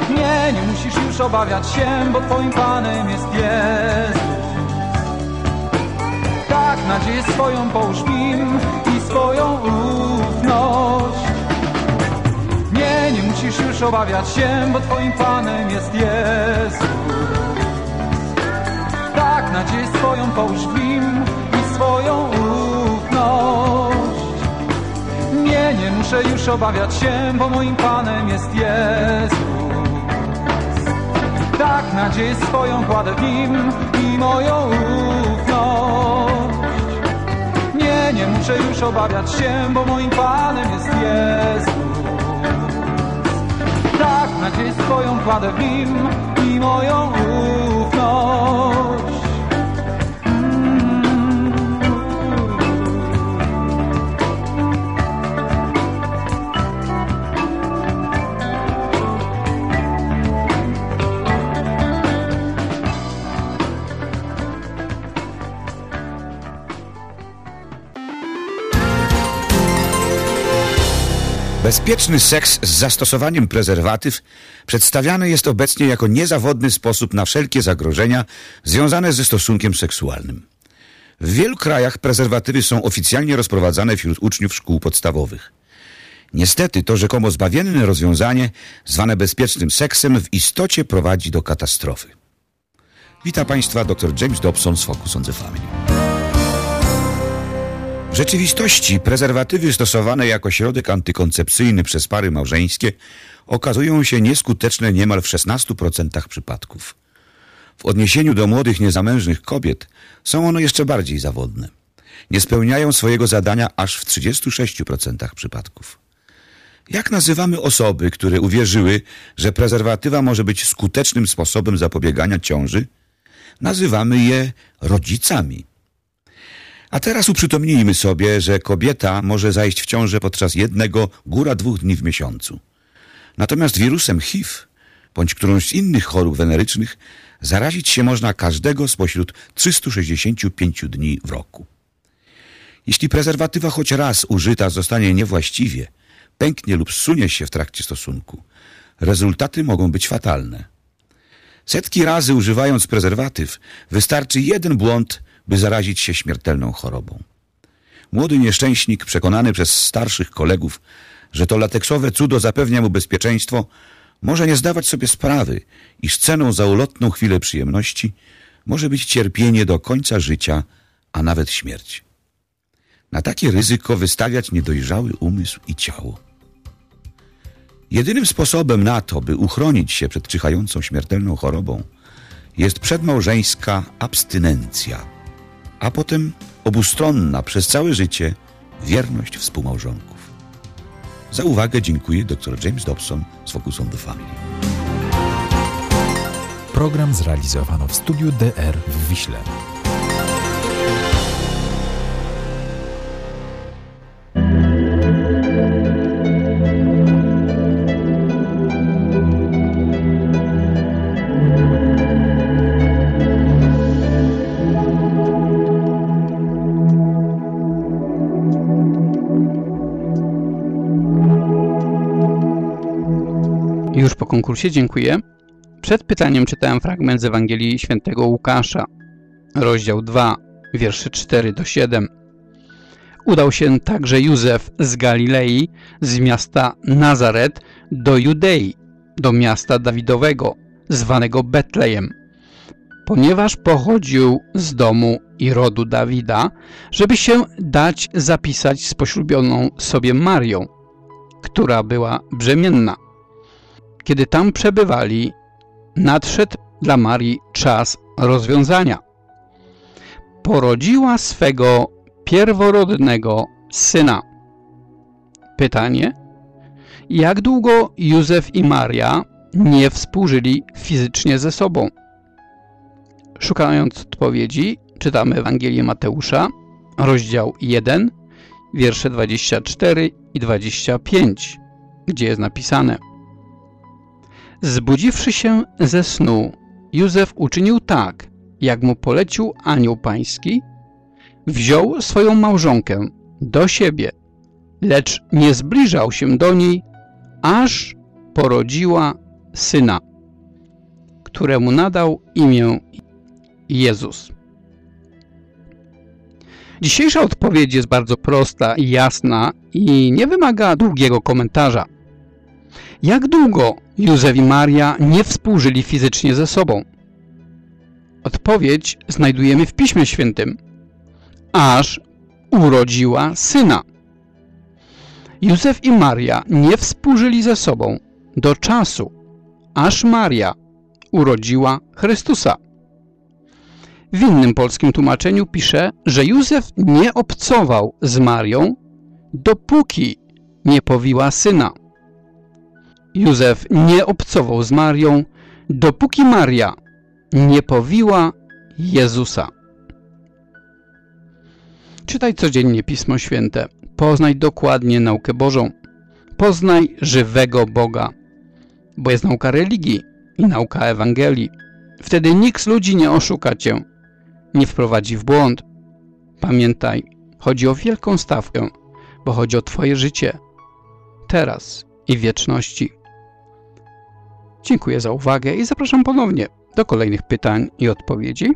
Nie, nie musisz już obawiać się, bo Twoim Panem jest Jezus. Tak, nadzieję swoją połóż Nim i swoją ufność. Nie, nie musisz już obawiać się, bo Twoim Panem jest Jezus. Tak, nadzieję swoją połóż Nim i swoją ufność. Muszę już obawiać się, bo moim Panem jest Jezus. Tak, nadzieję swoją kładę w Nim i moją ufność. Nie, nie muszę już obawiać się, bo moim Panem jest Jezus. Tak, nadzieję swoją kładę w Nim i moją ufność. Bezpieczny seks z zastosowaniem prezerwatyw przedstawiany jest obecnie jako niezawodny sposób na wszelkie zagrożenia związane ze stosunkiem seksualnym. W wielu krajach prezerwatywy są oficjalnie rozprowadzane wśród uczniów szkół podstawowych. Niestety to rzekomo zbawienne rozwiązanie, zwane bezpiecznym seksem, w istocie prowadzi do katastrofy. Witam Państwa dr James Dobson z Focus on the Family. W rzeczywistości prezerwatywy stosowane jako środek antykoncepcyjny przez pary małżeńskie okazują się nieskuteczne niemal w 16% przypadków. W odniesieniu do młodych niezamężnych kobiet są one jeszcze bardziej zawodne. Nie spełniają swojego zadania aż w 36% przypadków. Jak nazywamy osoby, które uwierzyły, że prezerwatywa może być skutecznym sposobem zapobiegania ciąży? Nazywamy je rodzicami. A teraz uprzytomnijmy sobie, że kobieta może zajść w ciążę podczas jednego, góra dwóch dni w miesiącu. Natomiast wirusem HIV bądź którąś z innych chorób wenerycznych zarazić się można każdego spośród 365 dni w roku. Jeśli prezerwatywa choć raz użyta zostanie niewłaściwie, pęknie lub zsunie się w trakcie stosunku, rezultaty mogą być fatalne. Setki razy używając prezerwatyw wystarczy jeden błąd, by zarazić się śmiertelną chorobą. Młody nieszczęśnik, przekonany przez starszych kolegów, że to lateksowe cudo zapewnia mu bezpieczeństwo, może nie zdawać sobie sprawy, iż ceną za ulotną chwilę przyjemności może być cierpienie do końca życia, a nawet śmierć. Na takie ryzyko wystawiać niedojrzały umysł i ciało. Jedynym sposobem na to, by uchronić się przed czyhającą śmiertelną chorobą, jest przedmałżeńska abstynencja, a potem obustronna przez całe życie wierność współmałżonków. Za uwagę dziękuję dr James Dobson z Focus on the Family. Program zrealizowano w studiu DR w Wiśle. Konkursie dziękuję. Przed pytaniem czytałem fragment z Ewangelii Świętego Łukasza, rozdział 2, wiersze 4 do 7. Udał się także Józef z Galilei, z miasta Nazaret, do Judei, do miasta Dawidowego, zwanego Betlejem, ponieważ pochodził z domu i rodu Dawida, żeby się dać zapisać z poślubioną sobie Marią, która była brzemienna. Kiedy tam przebywali, nadszedł dla Marii czas rozwiązania. Porodziła swego pierworodnego syna. Pytanie: jak długo Józef i Maria nie współżyli fizycznie ze sobą? Szukając odpowiedzi, czytamy Ewangelię Mateusza, rozdział 1, wiersze 24 i 25, gdzie jest napisane Zbudziwszy się ze snu, Józef uczynił tak, jak mu polecił anioł pański, wziął swoją małżonkę do siebie, lecz nie zbliżał się do niej, aż porodziła syna, któremu nadał imię Jezus. Dzisiejsza odpowiedź jest bardzo prosta i jasna i nie wymaga długiego komentarza. Jak długo Józef i Maria nie współżyli fizycznie ze sobą? Odpowiedź znajdujemy w Piśmie Świętym. Aż urodziła syna. Józef i Maria nie współżyli ze sobą do czasu, aż Maria urodziła Chrystusa. W innym polskim tłumaczeniu pisze, że Józef nie obcował z Marią, dopóki nie powiła syna. Józef nie obcował z Marią, dopóki Maria nie powiła Jezusa. Czytaj codziennie Pismo Święte. Poznaj dokładnie naukę Bożą. Poznaj żywego Boga, bo jest nauka religii i nauka Ewangelii. Wtedy nikt z ludzi nie oszuka cię, nie wprowadzi w błąd. Pamiętaj, chodzi o wielką stawkę, bo chodzi o twoje życie, teraz i wieczności. Dziękuję za uwagę i zapraszam ponownie do kolejnych pytań i odpowiedzi.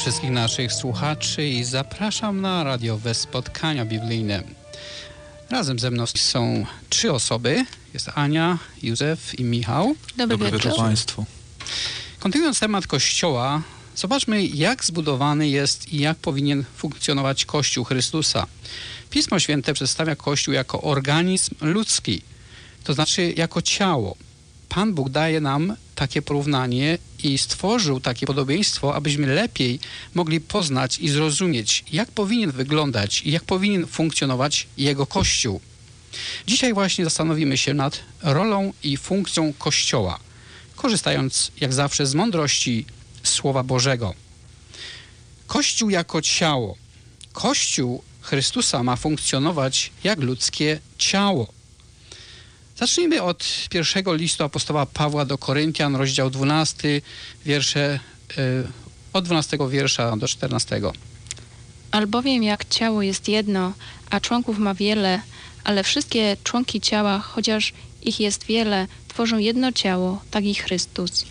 Wszystkich naszych słuchaczy i zapraszam na radiowe spotkania biblijne. Razem ze mną są trzy osoby. Jest Ania, Józef i Michał. Dobry, wieczór. Państwu. Kontynuując temat Kościoła, zobaczmy jak zbudowany jest i jak powinien funkcjonować Kościół Chrystusa. Pismo Święte przedstawia Kościół jako organizm ludzki, to znaczy jako ciało. Pan Bóg daje nam takie porównanie i stworzył takie podobieństwo, abyśmy lepiej mogli poznać i zrozumieć, jak powinien wyglądać i jak powinien funkcjonować Jego Kościół. Dzisiaj właśnie zastanowimy się nad rolą i funkcją Kościoła, korzystając jak zawsze z mądrości Słowa Bożego. Kościół jako ciało. Kościół Chrystusa ma funkcjonować jak ludzkie ciało. Zacznijmy od pierwszego listu apostoła Pawła do Koryntian, rozdział 12, wiersze y, od 12 wiersza do 14. Albowiem jak ciało jest jedno, a członków ma wiele, ale wszystkie członki ciała, chociaż ich jest wiele, tworzą jedno ciało, tak i Chrystus.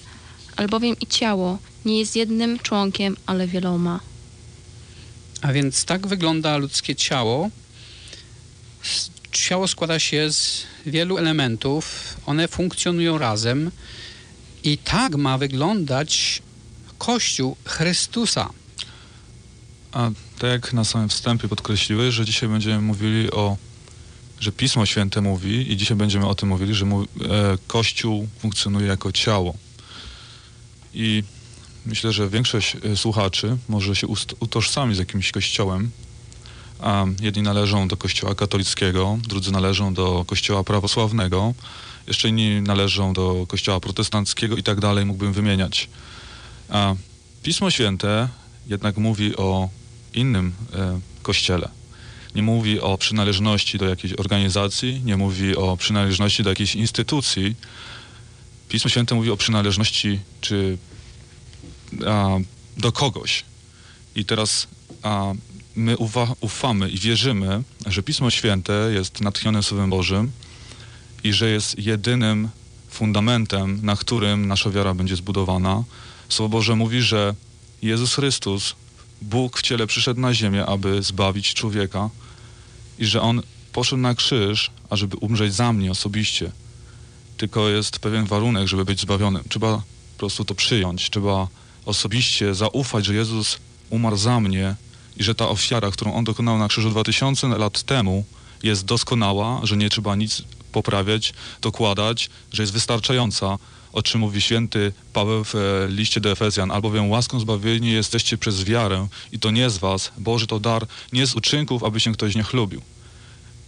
Albowiem i ciało nie jest jednym członkiem, ale wieloma. A więc tak wygląda ludzkie ciało. Ciało składa się z wielu elementów, one funkcjonują razem i tak ma wyglądać Kościół Chrystusa. A tak jak na samym wstępie podkreśliłeś, że dzisiaj będziemy mówili o, że Pismo Święte mówi i dzisiaj będziemy o tym mówili, że mu, e, Kościół funkcjonuje jako ciało. I myślę, że większość e, słuchaczy może się utożsami z jakimś kościołem. A jedni należą do kościoła katolickiego, drudzy należą do kościoła prawosławnego, jeszcze inni należą do kościoła protestanckiego i tak dalej, mógłbym wymieniać. A Pismo Święte jednak mówi o innym e, kościele. Nie mówi o przynależności do jakiejś organizacji, nie mówi o przynależności do jakiejś instytucji. Pismo Święte mówi o przynależności czy a, do kogoś. I teraz a, my uwa- ufamy i wierzymy, że Pismo Święte jest natchnione Słowem Bożym i że jest jedynym fundamentem, na którym nasza wiara będzie zbudowana. Słowo Boże mówi, że Jezus Chrystus, Bóg w ciele przyszedł na ziemię, aby zbawić człowieka i że On poszedł na krzyż, ażeby umrzeć za mnie osobiście. Tylko jest pewien warunek, żeby być zbawionym. Trzeba po prostu to przyjąć. Trzeba osobiście zaufać, że Jezus umarł za mnie i że ta ofiara, którą On dokonał na krzyżu 2000 lat temu, jest doskonała, że nie trzeba nic poprawiać, dokładać, że jest wystarczająca, o czym mówi święty Paweł w e, liście do Efezjan, albowiem łaską zbawieni jesteście przez wiarę i to nie z was, Boży to dar, nie z uczynków, aby się ktoś nie chlubił.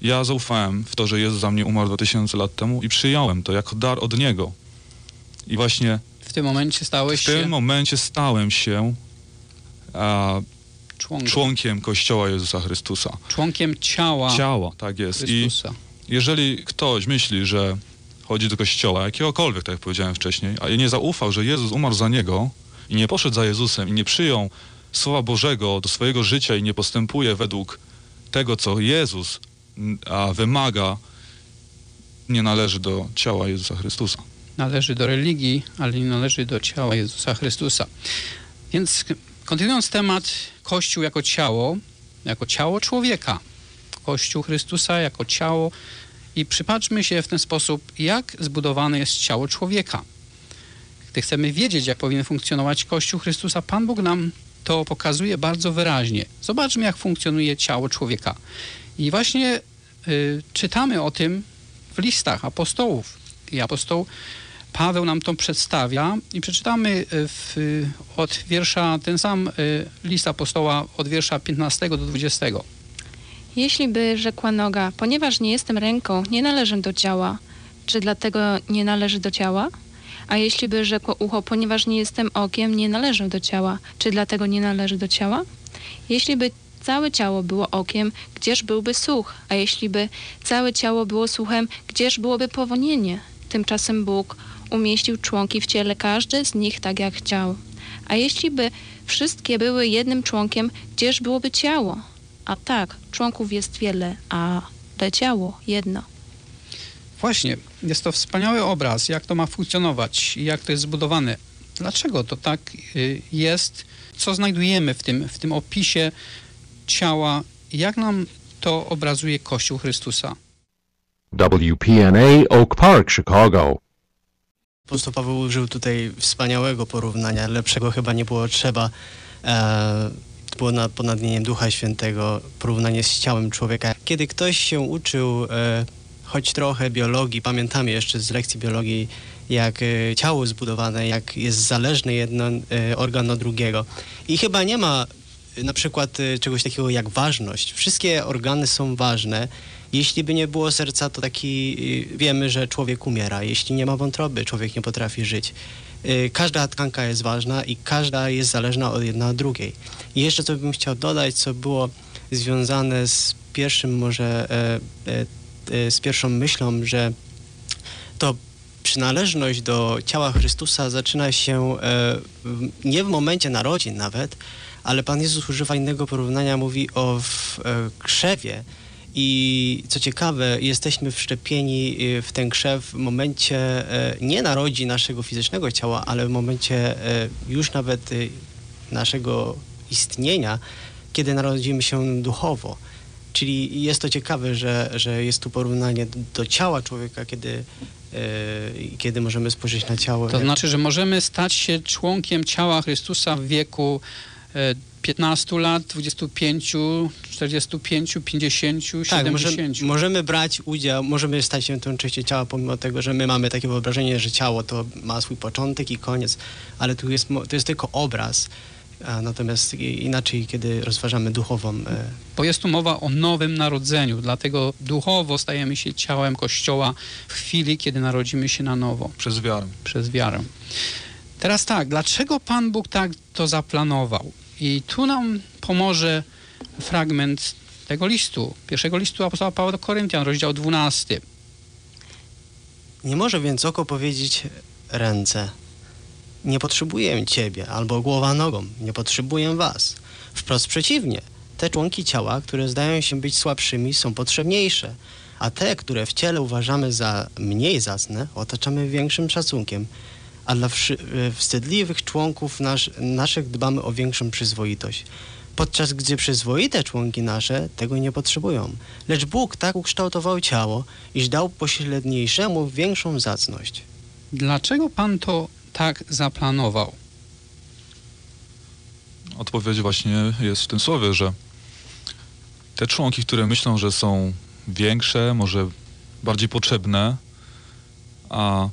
Ja zaufałem w to, że Jezus za mnie umarł 2000 lat temu i przyjąłem to jako dar od Niego. I właśnie W tym momencie stałeś w tym się momencie stałem się a, członkiem, członkiem Kościoła Jezusa Chrystusa. członkiem ciała Ciała, tak jest. I Chrystusa. jeżeli ktoś myśli, że chodzi do kościoła, jakiegokolwiek, tak jak powiedziałem wcześniej, a nie zaufał, że Jezus umarł za niego i nie poszedł za Jezusem i nie przyjął Słowa Bożego do swojego życia i nie postępuje według tego, co Jezus wymaga, nie należy do ciała Jezusa Chrystusa. należy do religii, ale nie należy do ciała Jezusa Chrystusa. Więc kontynuując temat Kościół jako ciało, jako ciało człowieka, Kościół Chrystusa jako ciało i przypatrzmy się w ten sposób, jak zbudowane jest ciało człowieka. Gdy chcemy wiedzieć, jak powinien funkcjonować Kościół Chrystusa, Pan Bóg nam to pokazuje bardzo wyraźnie. Zobaczmy, jak funkcjonuje ciało człowieka. I właśnie y, czytamy o tym w listach apostołów. I apostoł Paweł nam to przedstawia i przeczytamy y, w, od wiersza, ten sam y, list apostoła od wiersza 15 do 20. Jeśli by rzekła noga, ponieważ nie jestem ręką, nie należę do ciała, czy dlatego nie należy do ciała? A jeśli by rzekło ucho, ponieważ nie jestem okiem, nie należę do ciała, czy dlatego nie należy do ciała? Jeśli by całe ciało było okiem, gdzież byłby słuch? A jeśli by całe ciało było słuchem, gdzież byłoby powonienie? Tymczasem Bóg umieścił członki w ciele, każdy z nich tak jak chciał. A jeśli by wszystkie były jednym członkiem, gdzież byłoby ciało? A tak, członków jest wiele, a te ciało jedno. Właśnie, jest to wspaniały obraz, jak to ma funkcjonować i jak to jest zbudowane. Dlaczego to tak y, jest? co znajdujemy w tym, w tym opisie ciała, jak nam to obrazuje Kościół Chrystusa. WPNA Oak Park, Chicago. Apostoł Paweł użył tutaj wspaniałego porównania, lepszego chyba nie było trzeba. E, było na ponadnieniem Ducha Świętego, porównanie z ciałem człowieka. Kiedy ktoś się uczył e, choć trochę biologii, pamiętamy jeszcze z lekcji biologii, jak e, ciało zbudowane, jak jest zależny jeden e, organ od drugiego. I chyba nie ma e, na przykład e, czegoś takiego jak ważność. Wszystkie organy są ważne. Jeśli by nie było serca, to taki y, wiemy, że człowiek umiera. Jeśli nie ma wątroby, człowiek nie potrafi żyć. Y, Każda tkanka jest ważna i każda jest zależna od jedna od drugiej. I jeszcze co bym chciał dodać, co było związane z pierwszym może, e, e, e, z pierwszą myślą, że to przynależność do ciała Chrystusa zaczyna się nie w momencie narodzin nawet, ale Pan Jezus używa innego porównania, mówi o krzewie. I co ciekawe, jesteśmy wszczepieni y, w ten krzew w momencie e, nie narodzi naszego fizycznego ciała, ale w momencie e, już nawet y, naszego istnienia, kiedy narodzimy się duchowo. Czyli jest to ciekawe, że, że jest tu porównanie do, ciała człowieka, kiedy, kiedy możemy spojrzeć na ciało. To znaczy, że możemy stać się członkiem ciała Chrystusa w wieku 15 lat, 25, 45, 50, Tak, 70. możemy, możemy brać udział, możemy stać się tą częścią ciała, pomimo tego, że my mamy takie wyobrażenie, że ciało to ma swój początek i koniec, ale tu jest, to jest tylko obraz. Natomiast inaczej, kiedy rozważamy duchową. E, Bo jest tu mowa o nowym narodzeniu, dlatego duchowo stajemy się ciałem Kościoła w chwili, kiedy narodzimy się na nowo. Przez wiarę. Przez wiarę. Teraz tak, dlaczego Pan Bóg tak to zaplanował? I tu nam pomoże fragment tego listu, pierwszego listu apostoła Pawła do Koryntian, rozdział 12. Nie może więc oko powiedzieć ręce. Nie potrzebuję ciebie, albo głowa nogą. Nie potrzebuję was. Wprost przeciwnie. Te członki ciała, które zdają się być słabszymi, są potrzebniejsze, a te, które w ciele uważamy za mniej zacne, otaczamy większym szacunkiem, a dla e, wstydliwych członków nasz, naszych dbamy o większą przyzwoitość. Podczas gdy przyzwoite członki nasze tego nie potrzebują. Lecz Bóg tak ukształtował ciało, iż dał pośredniejszemu większą zacność. Dlaczego Pan to tak zaplanował? Odpowiedź właśnie jest w tym słowie, że te członki, które myślą, że są większe, może bardziej potrzebne, a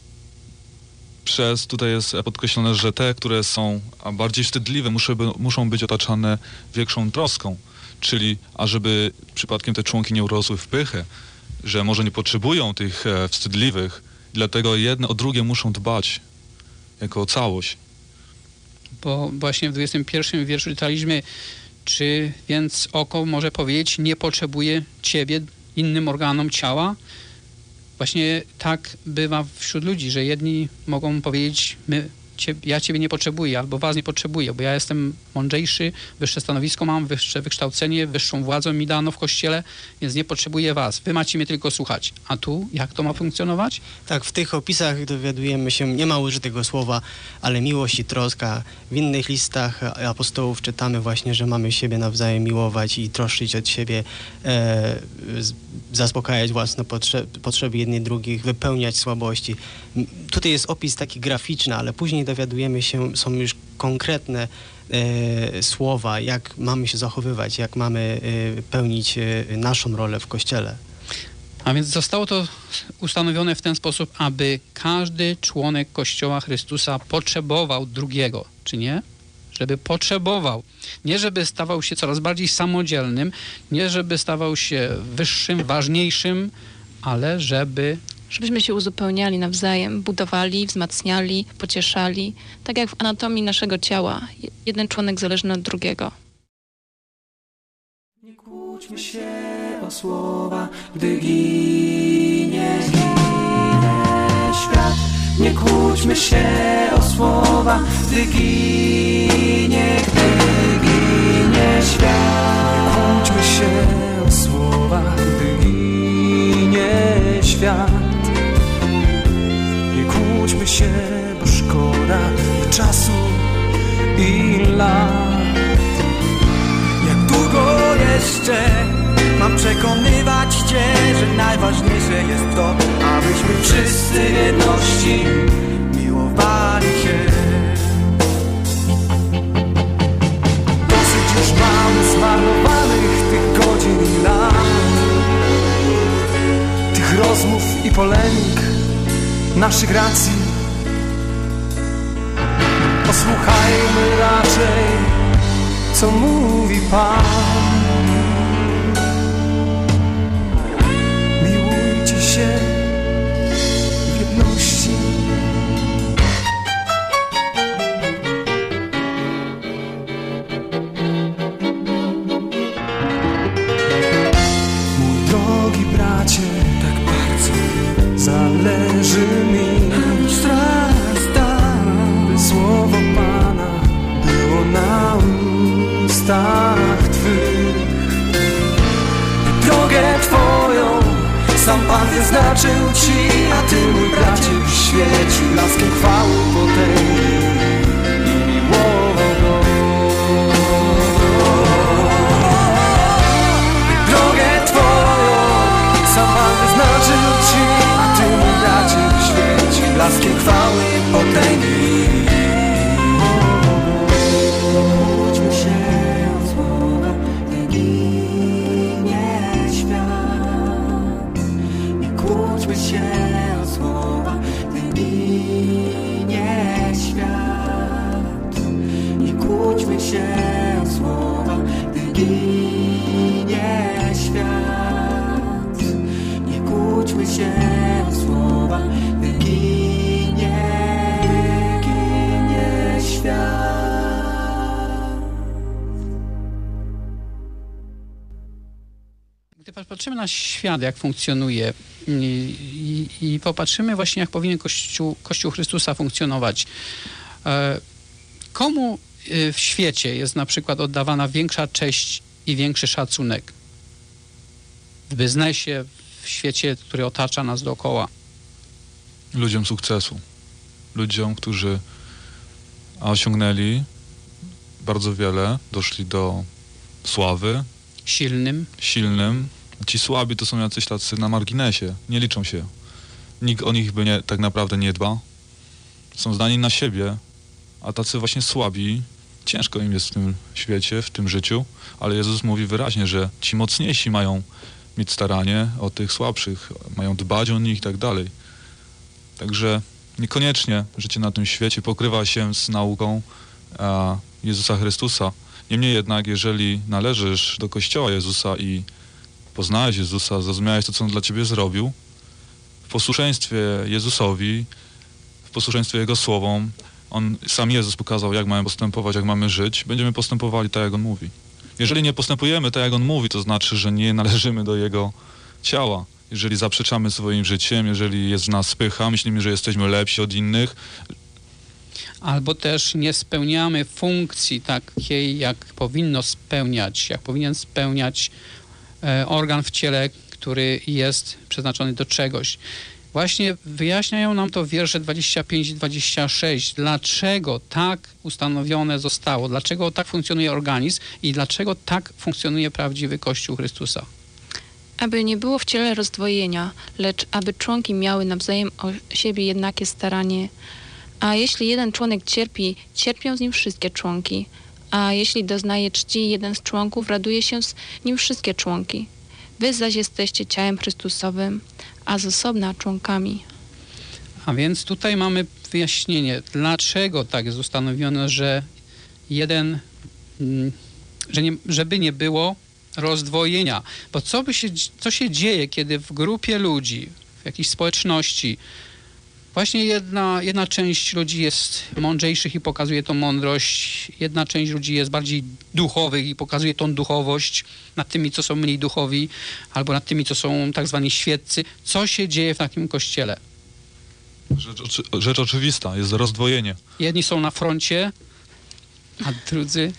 przez tutaj jest podkreślone, że te, które są bardziej wstydliwe, muszą, muszą być otaczane większą troską. Czyli, ażeby przypadkiem te członki nie urosły w pychę, że może nie potrzebują tych e, wstydliwych, dlatego jedne o drugie muszą dbać jako całość. Bo właśnie w 21 wierszu czytaliśmy, czy więc oko może powiedzieć, nie potrzebuje ciebie innym organom ciała? Właśnie tak bywa wśród ludzi, że jedni mogą powiedzieć, my, ja ciebie nie potrzebuję, albo was nie potrzebuję, bo ja jestem mądrzejszy, wyższe stanowisko mam, wyższe wykształcenie, wyższą władzę mi dano w kościele, więc nie potrzebuję was. Wy macie mnie tylko słuchać. A tu jak to ma funkcjonować? Tak, w tych opisach dowiadujemy się, nie ma użytego słowa, ale miłość i troska. W innych listach apostołów czytamy właśnie, że mamy siebie nawzajem miłować i troszczyć od siebie, e, zaspokajać własne potrze- potrzeby jednych drugich, wypełniać słabości. Tutaj jest opis taki graficzny, ale później dowiadujemy się, są już konkretne e, słowa, jak mamy się zachowywać, jak mamy e, pełnić e, naszą rolę w Kościele. A więc zostało to ustanowione w ten sposób, aby każdy członek Kościoła Chrystusa potrzebował drugiego, czy nie? Żeby potrzebował. Nie żeby stawał się coraz bardziej samodzielnym, nie żeby stawał się wyższym, ważniejszym, ale żeby Żebyśmy się uzupełniali nawzajem, budowali, wzmacniali, pocieszali, tak jak w anatomii naszego ciała. Je- Jeden członek zależny od drugiego. Kłóćmy się o słowa, gdy ginie, ginie świat. Nie kłóćmy się o słowa, gdy ginie, gdy ginie świat. Nie kłóćmy się o słowa, gdy ginie świat. Się, bo szkoda czasu i lat. jeszcze Mam przekonywać Cię, że najważniejsze jest to Abyśmy wszyscy w jedności miłowali się Dosyć już mam zmarnowanych tych godzin i lat Tych rozmów i polemik, naszych racji Posłuchajmy raczej, co mówi Pan. Miłujcie się w jedności. Mój drogi bracie, tak bardzo zależy mi ustach Twych drogę Twoją sam Pan wyznaczył Ci A Ty mój bracie świeci blaskiem chwały potęgi. I miłował Go drogę Twoją Sam Pan wyznaczył Ci, a Ty mój bracie świeci blaskiem chwały potęgi świat, jak funkcjonuje i, i, i popatrzymy właśnie, jak powinien Kościół, Kościół Chrystusa funkcjonować, e, komu e, w świecie jest na przykład oddawana większa cześć i większy szacunek? W biznesie, w świecie, który otacza nas dookoła. ludziom sukcesu. Ludziom, którzy osiągnęli bardzo wiele, doszli do sławy. Silnym. Silnym. Ci słabi to są jacyś tacy na marginesie, nie liczą się. Nikt o nich by nie, tak naprawdę nie dba. Są zdani na siebie, a tacy właśnie słabi, ciężko im jest w tym świecie, w tym życiu, ale Jezus mówi wyraźnie, że ci mocniejsi mają mieć staranie o tych słabszych, mają dbać o nich i tak dalej. Także niekoniecznie życie na tym świecie pokrywa się z nauką a, Jezusa Chrystusa. Niemniej jednak, jeżeli należysz do Kościoła Jezusa i poznałeś Jezusa, zrozumiałeś to, co On dla ciebie zrobił, w posłuszeństwie Jezusowi, w posłuszeństwie Jego słowom, On, sam Jezus pokazał, jak mamy postępować, jak mamy żyć, będziemy postępowali tak, jak On mówi. Jeżeli nie postępujemy tak, jak On mówi, to znaczy, że nie należymy do Jego ciała. Jeżeli zaprzeczamy swoim życiem, jeżeli jest w nas pycha, myślimy, że jesteśmy lepsi od innych, Albo też nie spełniamy funkcji takiej, jak powinno spełniać, jak powinien spełniać organ w ciele, który jest przeznaczony do czegoś. Właśnie wyjaśniają nam to wiersze 25 i 26. Dlaczego tak ustanowione zostało? Dlaczego tak funkcjonuje organizm i dlaczego tak funkcjonuje prawdziwy Kościół Chrystusa? Aby nie było w ciele rozdwojenia, lecz aby członki miały nawzajem o siebie jednakie staranie. A jeśli jeden członek cierpi, cierpią z nim wszystkie członki. A jeśli doznaje czci jeden z członków, raduje się z nim wszystkie członki. Wy zaś jesteście ciałem Chrystusowym, a z osobna członkami. A więc tutaj mamy wyjaśnienie, dlaczego tak jest ustanowione, że jeden, mm, że nie, żeby nie było rozdwojenia. Bo co, by się, co się dzieje, kiedy w grupie ludzi, w jakiejś społeczności, właśnie jedna, jedna część ludzi jest mądrzejszych i pokazuje tą mądrość, jedna część ludzi jest bardziej duchowych i pokazuje tą duchowość nad tymi, co są mniej duchowi, albo nad tymi, co są tak zwani świeccy. Co się dzieje w takim kościele? rzecz, oczy, rzecz oczywista, jest rozdwojenie. Jedni są na froncie, a drudzy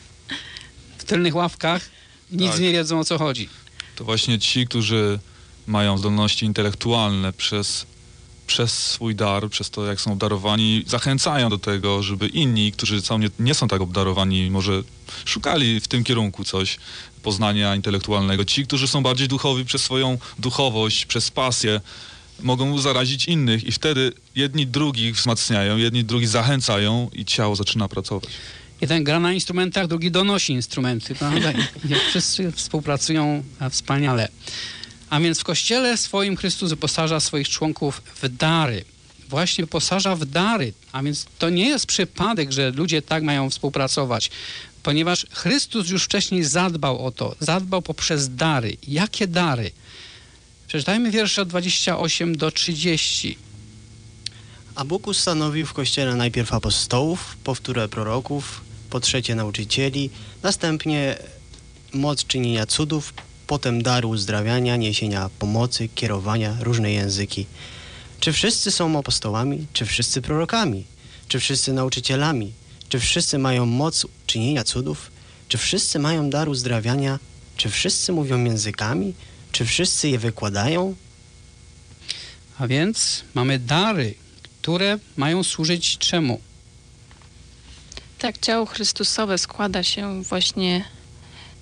w tylnych ławkach nic Tak. nie wiedzą o co chodzi. To właśnie ci, którzy mają zdolności intelektualne przez przez swój dar, przez to, jak są obdarowani, zachęcają do tego, żeby inni, którzy są nie, nie są tak obdarowani, może szukali w tym kierunku coś, poznania intelektualnego. Ci, którzy są bardziej duchowi przez swoją duchowość, przez pasję, mogą zarazić innych i wtedy jedni drugich wzmacniają, jedni drugich zachęcają i ciało zaczyna pracować. Jeden gra na instrumentach, drugi donosi instrumenty, prawda? I wszyscy współpracują wspaniale. A więc w Kościele swoim Chrystus wyposaża swoich członków w dary. Właśnie wyposaża w dary. A więc to nie jest przypadek, że ludzie tak mają współpracować, ponieważ Chrystus już wcześniej zadbał o to. Zadbał poprzez dary. Jakie dary? Przeczytajmy wiersze od 28 do 30. A Bóg ustanowił w Kościele najpierw apostołów, po wtóre proroków, po trzecie nauczycieli, następnie moc czynienia cudów, potem dar uzdrawiania, niesienia pomocy, kierowania, różne języki. Czy wszyscy są apostołami? Czy wszyscy prorokami? Czy wszyscy nauczycielami? Czy wszyscy mają moc czynienia cudów? Czy wszyscy mają dar uzdrawiania? Czy wszyscy mówią językami? Czy wszyscy je wykładają? A więc mamy dary, które mają służyć czemu? Tak, ciało Chrystusowe składa się właśnie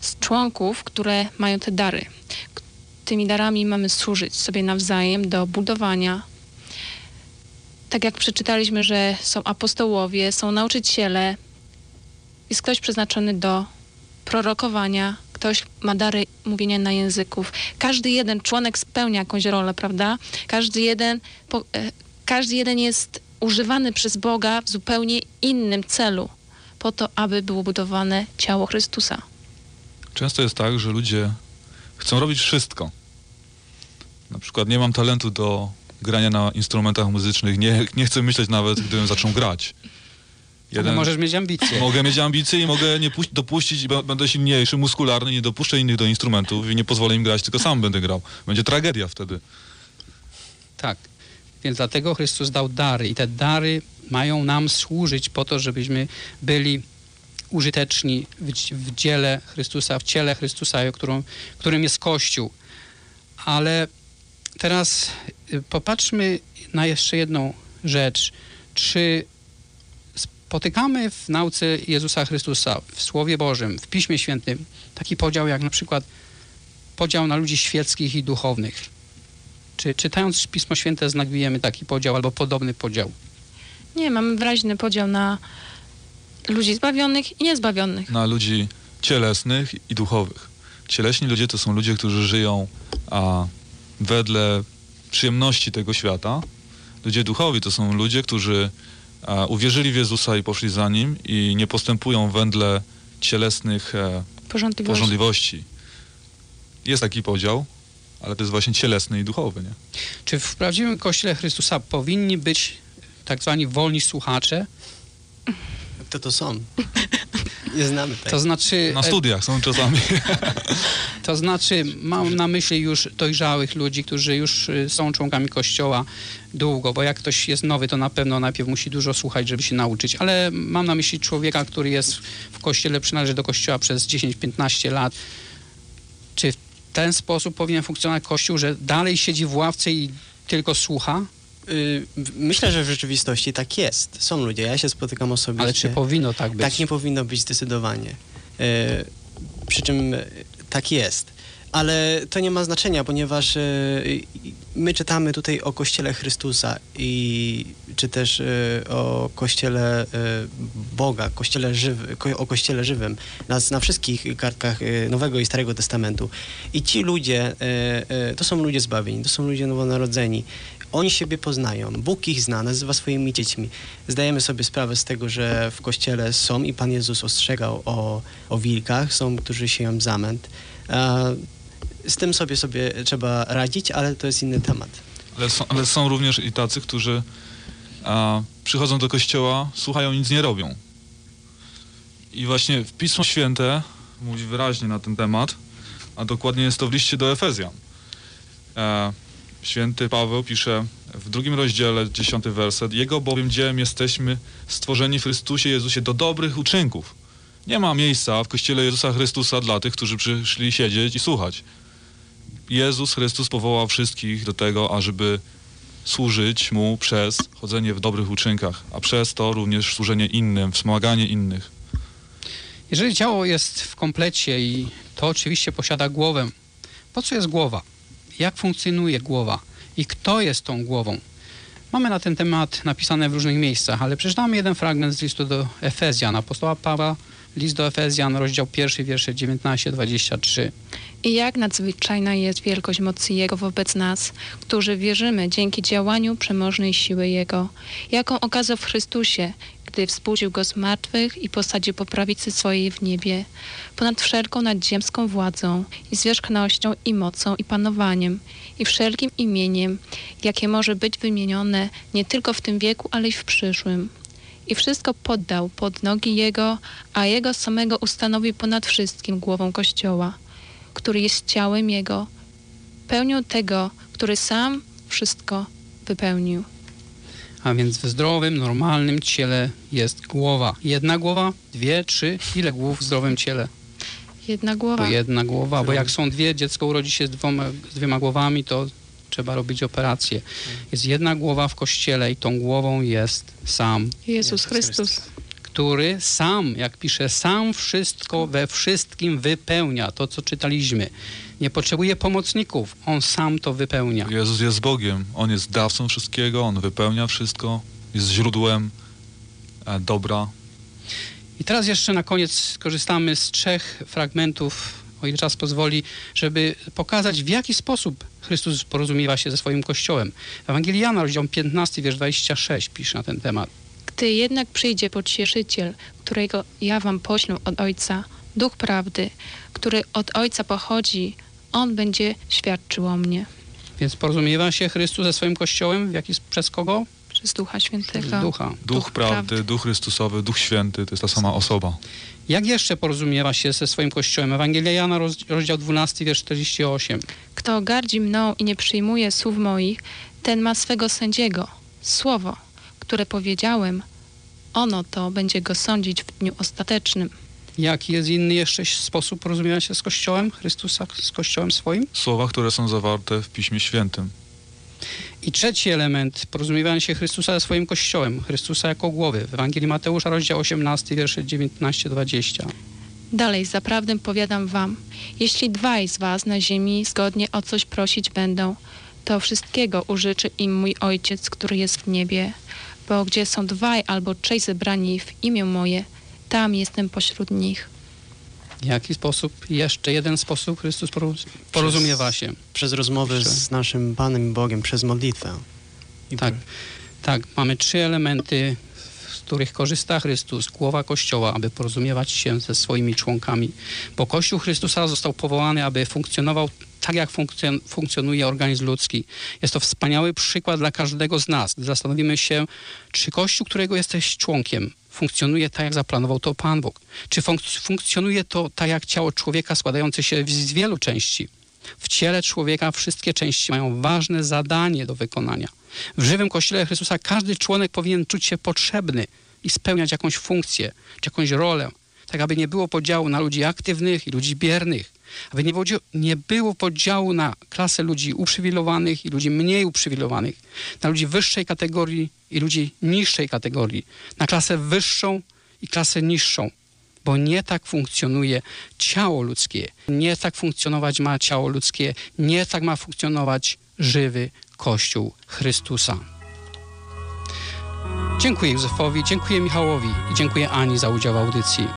z członków, które mają te dary. Tymi darami mamy służyć sobie nawzajem do budowania. Tak jak przeczytaliśmy, że są apostołowie, są nauczyciele, jest ktoś przeznaczony do prorokowania, ktoś ma dary mówienia na języków. Każdy jeden członek spełnia jakąś rolę, prawda? Każdy jeden, po, e, każdy jeden jest używany przez Boga w zupełnie innym celu, po to, aby było budowane ciało Chrystusa. Często jest tak, że ludzie chcą robić wszystko. Na przykład nie mam talentu do grania na instrumentach muzycznych, nie, nie chcę myśleć nawet, gdybym zaczął grać. Ale możesz mieć ambicje. Mogę mieć ambicje i mogę nie puś- dopuścić, będę silniejszy, muskularny, nie dopuszczę innych do instrumentów i nie pozwolę im grać, tylko sam będę grał. Będzie tragedia wtedy. Tak. Więc dlatego Chrystus dał dary i te dary mają nam służyć po to, żebyśmy byli użyteczni w, w dziele Chrystusa, w ciele Chrystusa, którą, którym jest Kościół. Ale teraz y, popatrzmy na jeszcze jedną rzecz. Czy spotykamy w nauce Jezusa Chrystusa, w Słowie Bożym, w Piśmie Świętym taki podział jak na przykład podział na ludzi świeckich i duchownych? Czy czytając Pismo Święte znajdujemy taki podział albo podobny podział? Nie, mamy wyraźny podział na ludzi zbawionych i niezbawionych. Na ludzi cielesnych i duchowych. Cieleśni ludzie to są ludzie, którzy żyją a, wedle przyjemności tego świata. Ludzie duchowi to są ludzie, którzy a, uwierzyli w Jezusa i poszli za Nim i nie postępują wedle cielesnych e, Porządliwości. porządliwości. Jest taki podział, ale to jest właśnie cielesny i duchowy, nie? Czy w prawdziwym Kościele Chrystusa powinni być tak zwani wolni słuchacze? Kto to są? Nie znamy tego. To znaczy... Na studiach są czasami. To znaczy, mam na myśli już dojrzałych ludzi, którzy już y, są członkami Kościoła długo, bo jak ktoś jest nowy, to na pewno najpierw musi dużo słuchać, żeby się nauczyć, ale mam na myśli człowieka, który jest w Kościele, przynależy do Kościoła przez 10-15 lat. Czy w ten sposób powinien funkcjonować Kościół, że dalej siedzi w ławce i tylko słucha? Y, Myślę, że w rzeczywistości tak jest. Są ludzie, ja się spotykam osobiście. Ale czy powinno tak być? Tak nie powinno być zdecydowanie. E, przy czym e, tak jest. Ale to nie ma znaczenia, ponieważ my czytamy tutaj o Kościele Chrystusa i czy też o Kościele Boga, Kościele żywy, o Kościele żywym na, na wszystkich kartkach Nowego i Starego Testamentu. I ci ludzie, to są ludzie zbawieni, to są ludzie nowonarodzeni. Oni siebie poznają, Bóg ich zna, nazywa swoimi dziećmi. Zdajemy sobie sprawę z tego, że w kościele są i Pan Jezus ostrzegał o, o wilkach, są, którzy sieją zamęt. Z tym sobie sobie trzeba radzić, ale to jest inny temat. Ale są, ale są również i tacy, którzy przychodzą do kościoła, słuchają, nic nie robią. I właśnie w Pismo Święte mówi wyraźnie na ten temat, a dokładnie jest to w liście do Efezjan. E, święty Paweł pisze w drugim rozdziale, dziesiąty werset, Jego bowiem dziełem jesteśmy stworzeni w Chrystusie Jezusie do dobrych uczynków. Nie ma miejsca w Kościele Jezusa Chrystusa dla tych, którzy przyszli siedzieć i słuchać. Jezus Chrystus powołał wszystkich do tego, ażeby służyć Mu przez chodzenie w dobrych uczynkach, a przez to również służenie innym, wspomaganie innych. Jeżeli ciało jest w komplecie i to oczywiście posiada głowę, po co jest głowa? Jak funkcjonuje głowa? I kto jest tą głową? Mamy na ten temat napisane w różnych miejscach, ale przeczytamy jeden fragment z listu do Efezjan, apostoła Pawła, list do Efezjan, rozdział pierwszy, wiersze 19-23. I jak nadzwyczajna jest wielkość mocy Jego wobec nas, którzy wierzymy dzięki działaniu przemożnej siły Jego, jaką okazał w Chrystusie, gdy wzbudził Go z martwych i posadził po prawicy swojej w niebie, ponad wszelką nadziemską władzą i zwierzchnością i mocą i panowaniem i wszelkim imieniem, jakie może być wymienione nie tylko w tym wieku, ale i w przyszłym. I wszystko poddał pod nogi Jego, a Jego samego ustanowił ponad wszystkim głową Kościoła, który jest ciałem Jego, pełnią tego, który sam wszystko wypełnił. A więc w zdrowym, normalnym ciele jest głowa. Jedna głowa, dwie, trzy. Ile głów w zdrowym ciele? Jedna To głowa. jedna głowa, bo jak są dwie, dziecko urodzi się z, dwoma, z dwiema głowami, to trzeba robić operację. Jest jedna głowa w kościele i tą głową jest sam, Jezus Chrystus. który sam, jak pisze, sam wszystko we wszystkim wypełnia. To, co czytaliśmy. Nie potrzebuje pomocników, on sam to wypełnia. Jezus jest Bogiem, On jest dawcą wszystkiego, On wypełnia wszystko, jest źródłem e, dobra. I teraz jeszcze na koniec skorzystamy z trzech fragmentów, o ile czas pozwoli, żeby pokazać, w jaki sposób Chrystus porozumiewa się ze swoim Kościołem. Ewangelii Jana, rozdział 15, wiersz 26 pisze na ten temat. Gdy jednak przyjdzie pocieszyciel, którego ja wam poślę od Ojca, Duch Prawdy, który od Ojca pochodzi, On będzie świadczył o mnie. Więc porozumiewa się Chrystus ze swoim Kościołem, w jaki, przez kogo? Przez Ducha Świętego. Przez Ducha. Duch, prawdy, Duch Chrystusowy, Duch Święty, to jest ta sama osoba. Jak jeszcze porozumiewa się ze swoim Kościołem? Ewangelia Jana, roz, rozdział 12, wiersz 48. Kto gardzi mną i nie przyjmuje słów moich, ten ma swego sędziego. Słowo, które powiedziałem, ono to będzie go sądzić w dniu ostatecznym. Jaki jest inny jeszcze sposób porozumiewania się z Kościołem, Chrystusa z Kościołem swoim? Słowa, które są zawarte w Piśmie Świętym. I trzeci element porozumiewania się Chrystusa ze swoim Kościołem, Chrystusa jako głowy. W Ewangelii Mateusza, rozdział 18, wiersze 19-20. Dalej, zaprawdę powiadam wam, jeśli dwaj z was na ziemi zgodnie o coś prosić będą, to wszystkiego użyczy im mój Ojciec, który jest w niebie. Bo gdzie są dwaj albo trzej zebrani w imię moje, tam jestem pośród nich. W jaki sposób, jeszcze jeden sposób Chrystus poroz- porozumiewa się? Przez rozmowę z naszym Panem Bogiem, przez modlitwę. I Tak, tak, mamy trzy elementy, z których korzysta Chrystus, głowa Kościoła, aby porozumiewać się ze swoimi członkami. Bo Kościół Chrystusa został powołany, aby funkcjonował tak, jak funkcjon- funkcjonuje organizm ludzki. Jest to wspaniały przykład dla każdego z nas, gdy zastanowimy się, czy Kościół, którego jesteś członkiem, funkcjonuje tak, jak zaplanował to Pan Bóg. Czy funk- funkcjonuje to tak, jak ciało człowieka składające się z wielu części. W ciele człowieka wszystkie części mają ważne zadanie do wykonania. W żywym Kościele Chrystusa każdy członek powinien czuć się potrzebny i spełniać jakąś funkcję, czy jakąś rolę, tak aby nie było podziału na ludzi aktywnych i ludzi biernych, aby nie nie było podziału na klasę ludzi uprzywilejowanych i ludzi mniej uprzywilejowanych, na ludzi wyższej kategorii i ludzi niższej kategorii, na klasę wyższą i klasę niższą, bo nie tak funkcjonuje ciało ludzkie, nie tak funkcjonować ma ciało ludzkie, nie tak ma funkcjonować żywy Kościół Chrystusa. Dziękuję Józefowi, dziękuję Michałowi i dziękuję Ani za udział w audycji.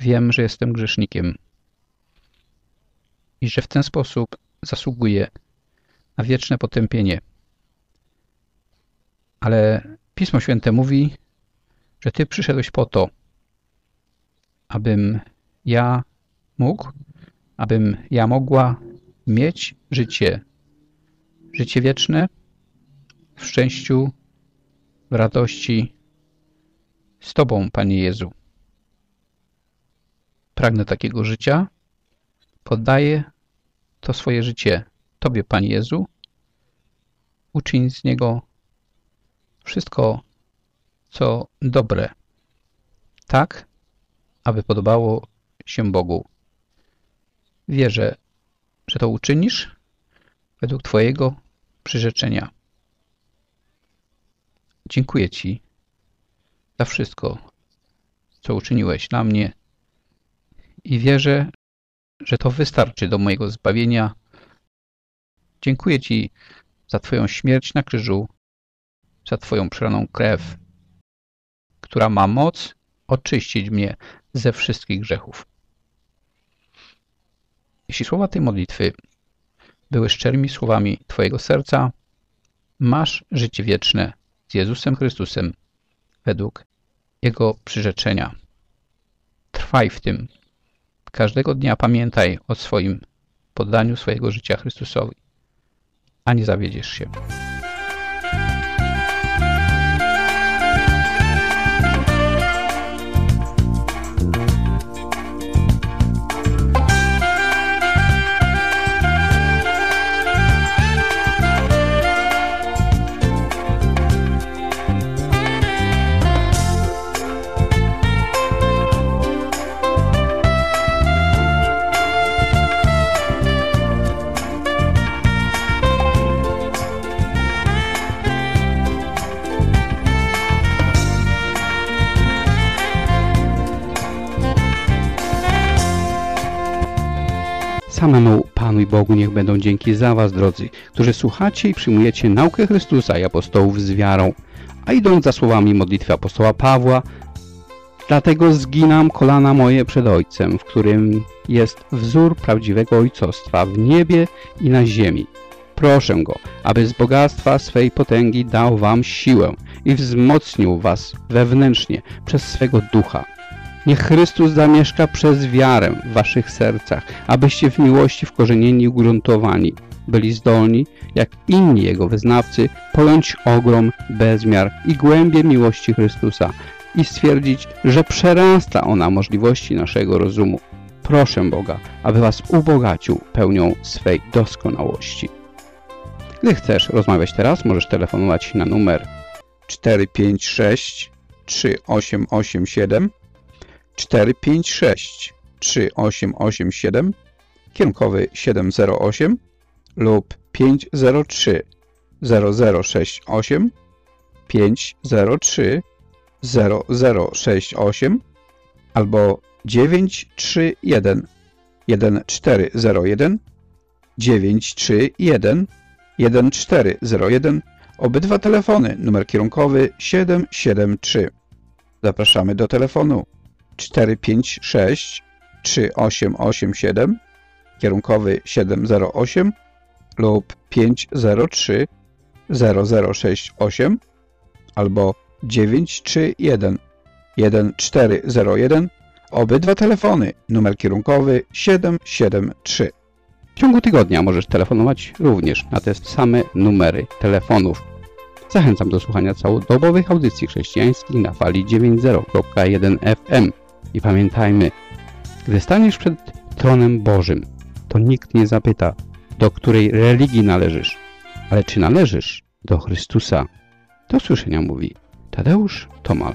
wiem, że jestem grzesznikiem i że w ten sposób zasługuję na wieczne potępienie. Ale Pismo Święte mówi, że Ty przyszedłeś po to, abym ja mógł, abym ja mogła mieć życie, życie wieczne w szczęściu, w radości z Tobą, Panie Jezu. Pragnę takiego życia, poddaję to swoje życie Tobie, Panie Jezu. Uczyń z niego wszystko, co dobre, tak, aby podobało się Bogu. Wierzę, że to uczynisz według Twojego przyrzeczenia. Dziękuję Ci za wszystko, co uczyniłeś dla mnie i wierzę, że to wystarczy do mojego zbawienia. Dziękuję Ci za Twoją śmierć na krzyżu, za Twoją przelaną krew, która ma moc oczyścić mnie ze wszystkich grzechów. Jeśli słowa tej modlitwy były szczerymi słowami Twojego serca, masz życie wieczne z Jezusem Chrystusem według Jego przyrzeczenia. Trwaj w tym. Każdego dnia pamiętaj o swoim poddaniu swojego życia Chrystusowi, a nie zawiedziesz się. Samemu Panu i Bogu niech będą dzięki za Was, drodzy, którzy słuchacie i przyjmujecie naukę Chrystusa i apostołów z wiarą, a idąc za słowami modlitwy apostoła Pawła, dlatego zginam kolana moje przed Ojcem, w którym jest wzór prawdziwego ojcostwa w niebie i na ziemi. Proszę Go, aby z bogactwa swej potęgi dał Wam siłę i wzmocnił Was wewnętrznie przez swego ducha, Niech Chrystus zamieszka przez wiarę w waszych sercach, abyście w miłości wkorzenieni i ugruntowani byli zdolni, jak inni Jego wyznawcy, pojąć ogrom, bezmiar i głębie miłości Chrystusa i stwierdzić, że przerasta ona możliwości naszego rozumu. Proszę Boga, aby was ubogacił pełnią swej doskonałości. Gdy chcesz rozmawiać teraz, możesz telefonować na numer 456 3887 456 3887 kierunkowy 708 lub 503 0068 503 0068 albo 931 1401 931 1401 obydwa telefony numer kierunkowy 773 Zapraszamy do telefonu 456 3887 kierunkowy 708 lub 503 0068 albo 931 1401 obydwa telefony numer kierunkowy 773 w ciągu tygodnia możesz telefonować również na te same numery telefonów. Zachęcam do słuchania całodobowych audycji chrześcijańskich na fali 90.1 FM. I pamiętajmy, gdy staniesz przed tronem Bożym, to nikt nie zapyta, do której religii należysz, ale czy należysz do Chrystusa. Do słyszenia mówi Tadeusz Tomal.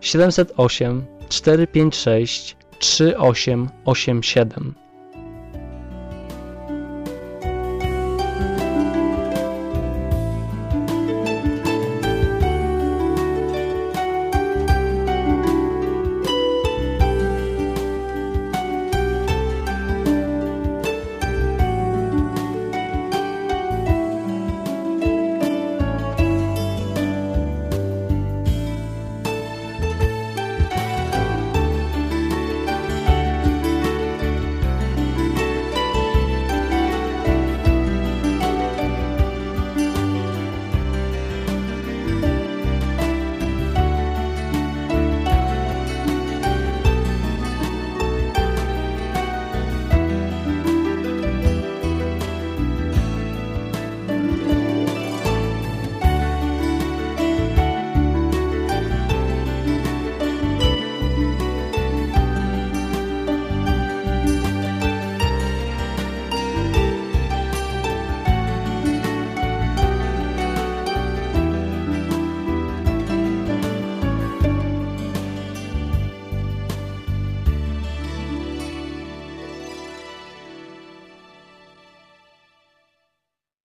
708 456 3887.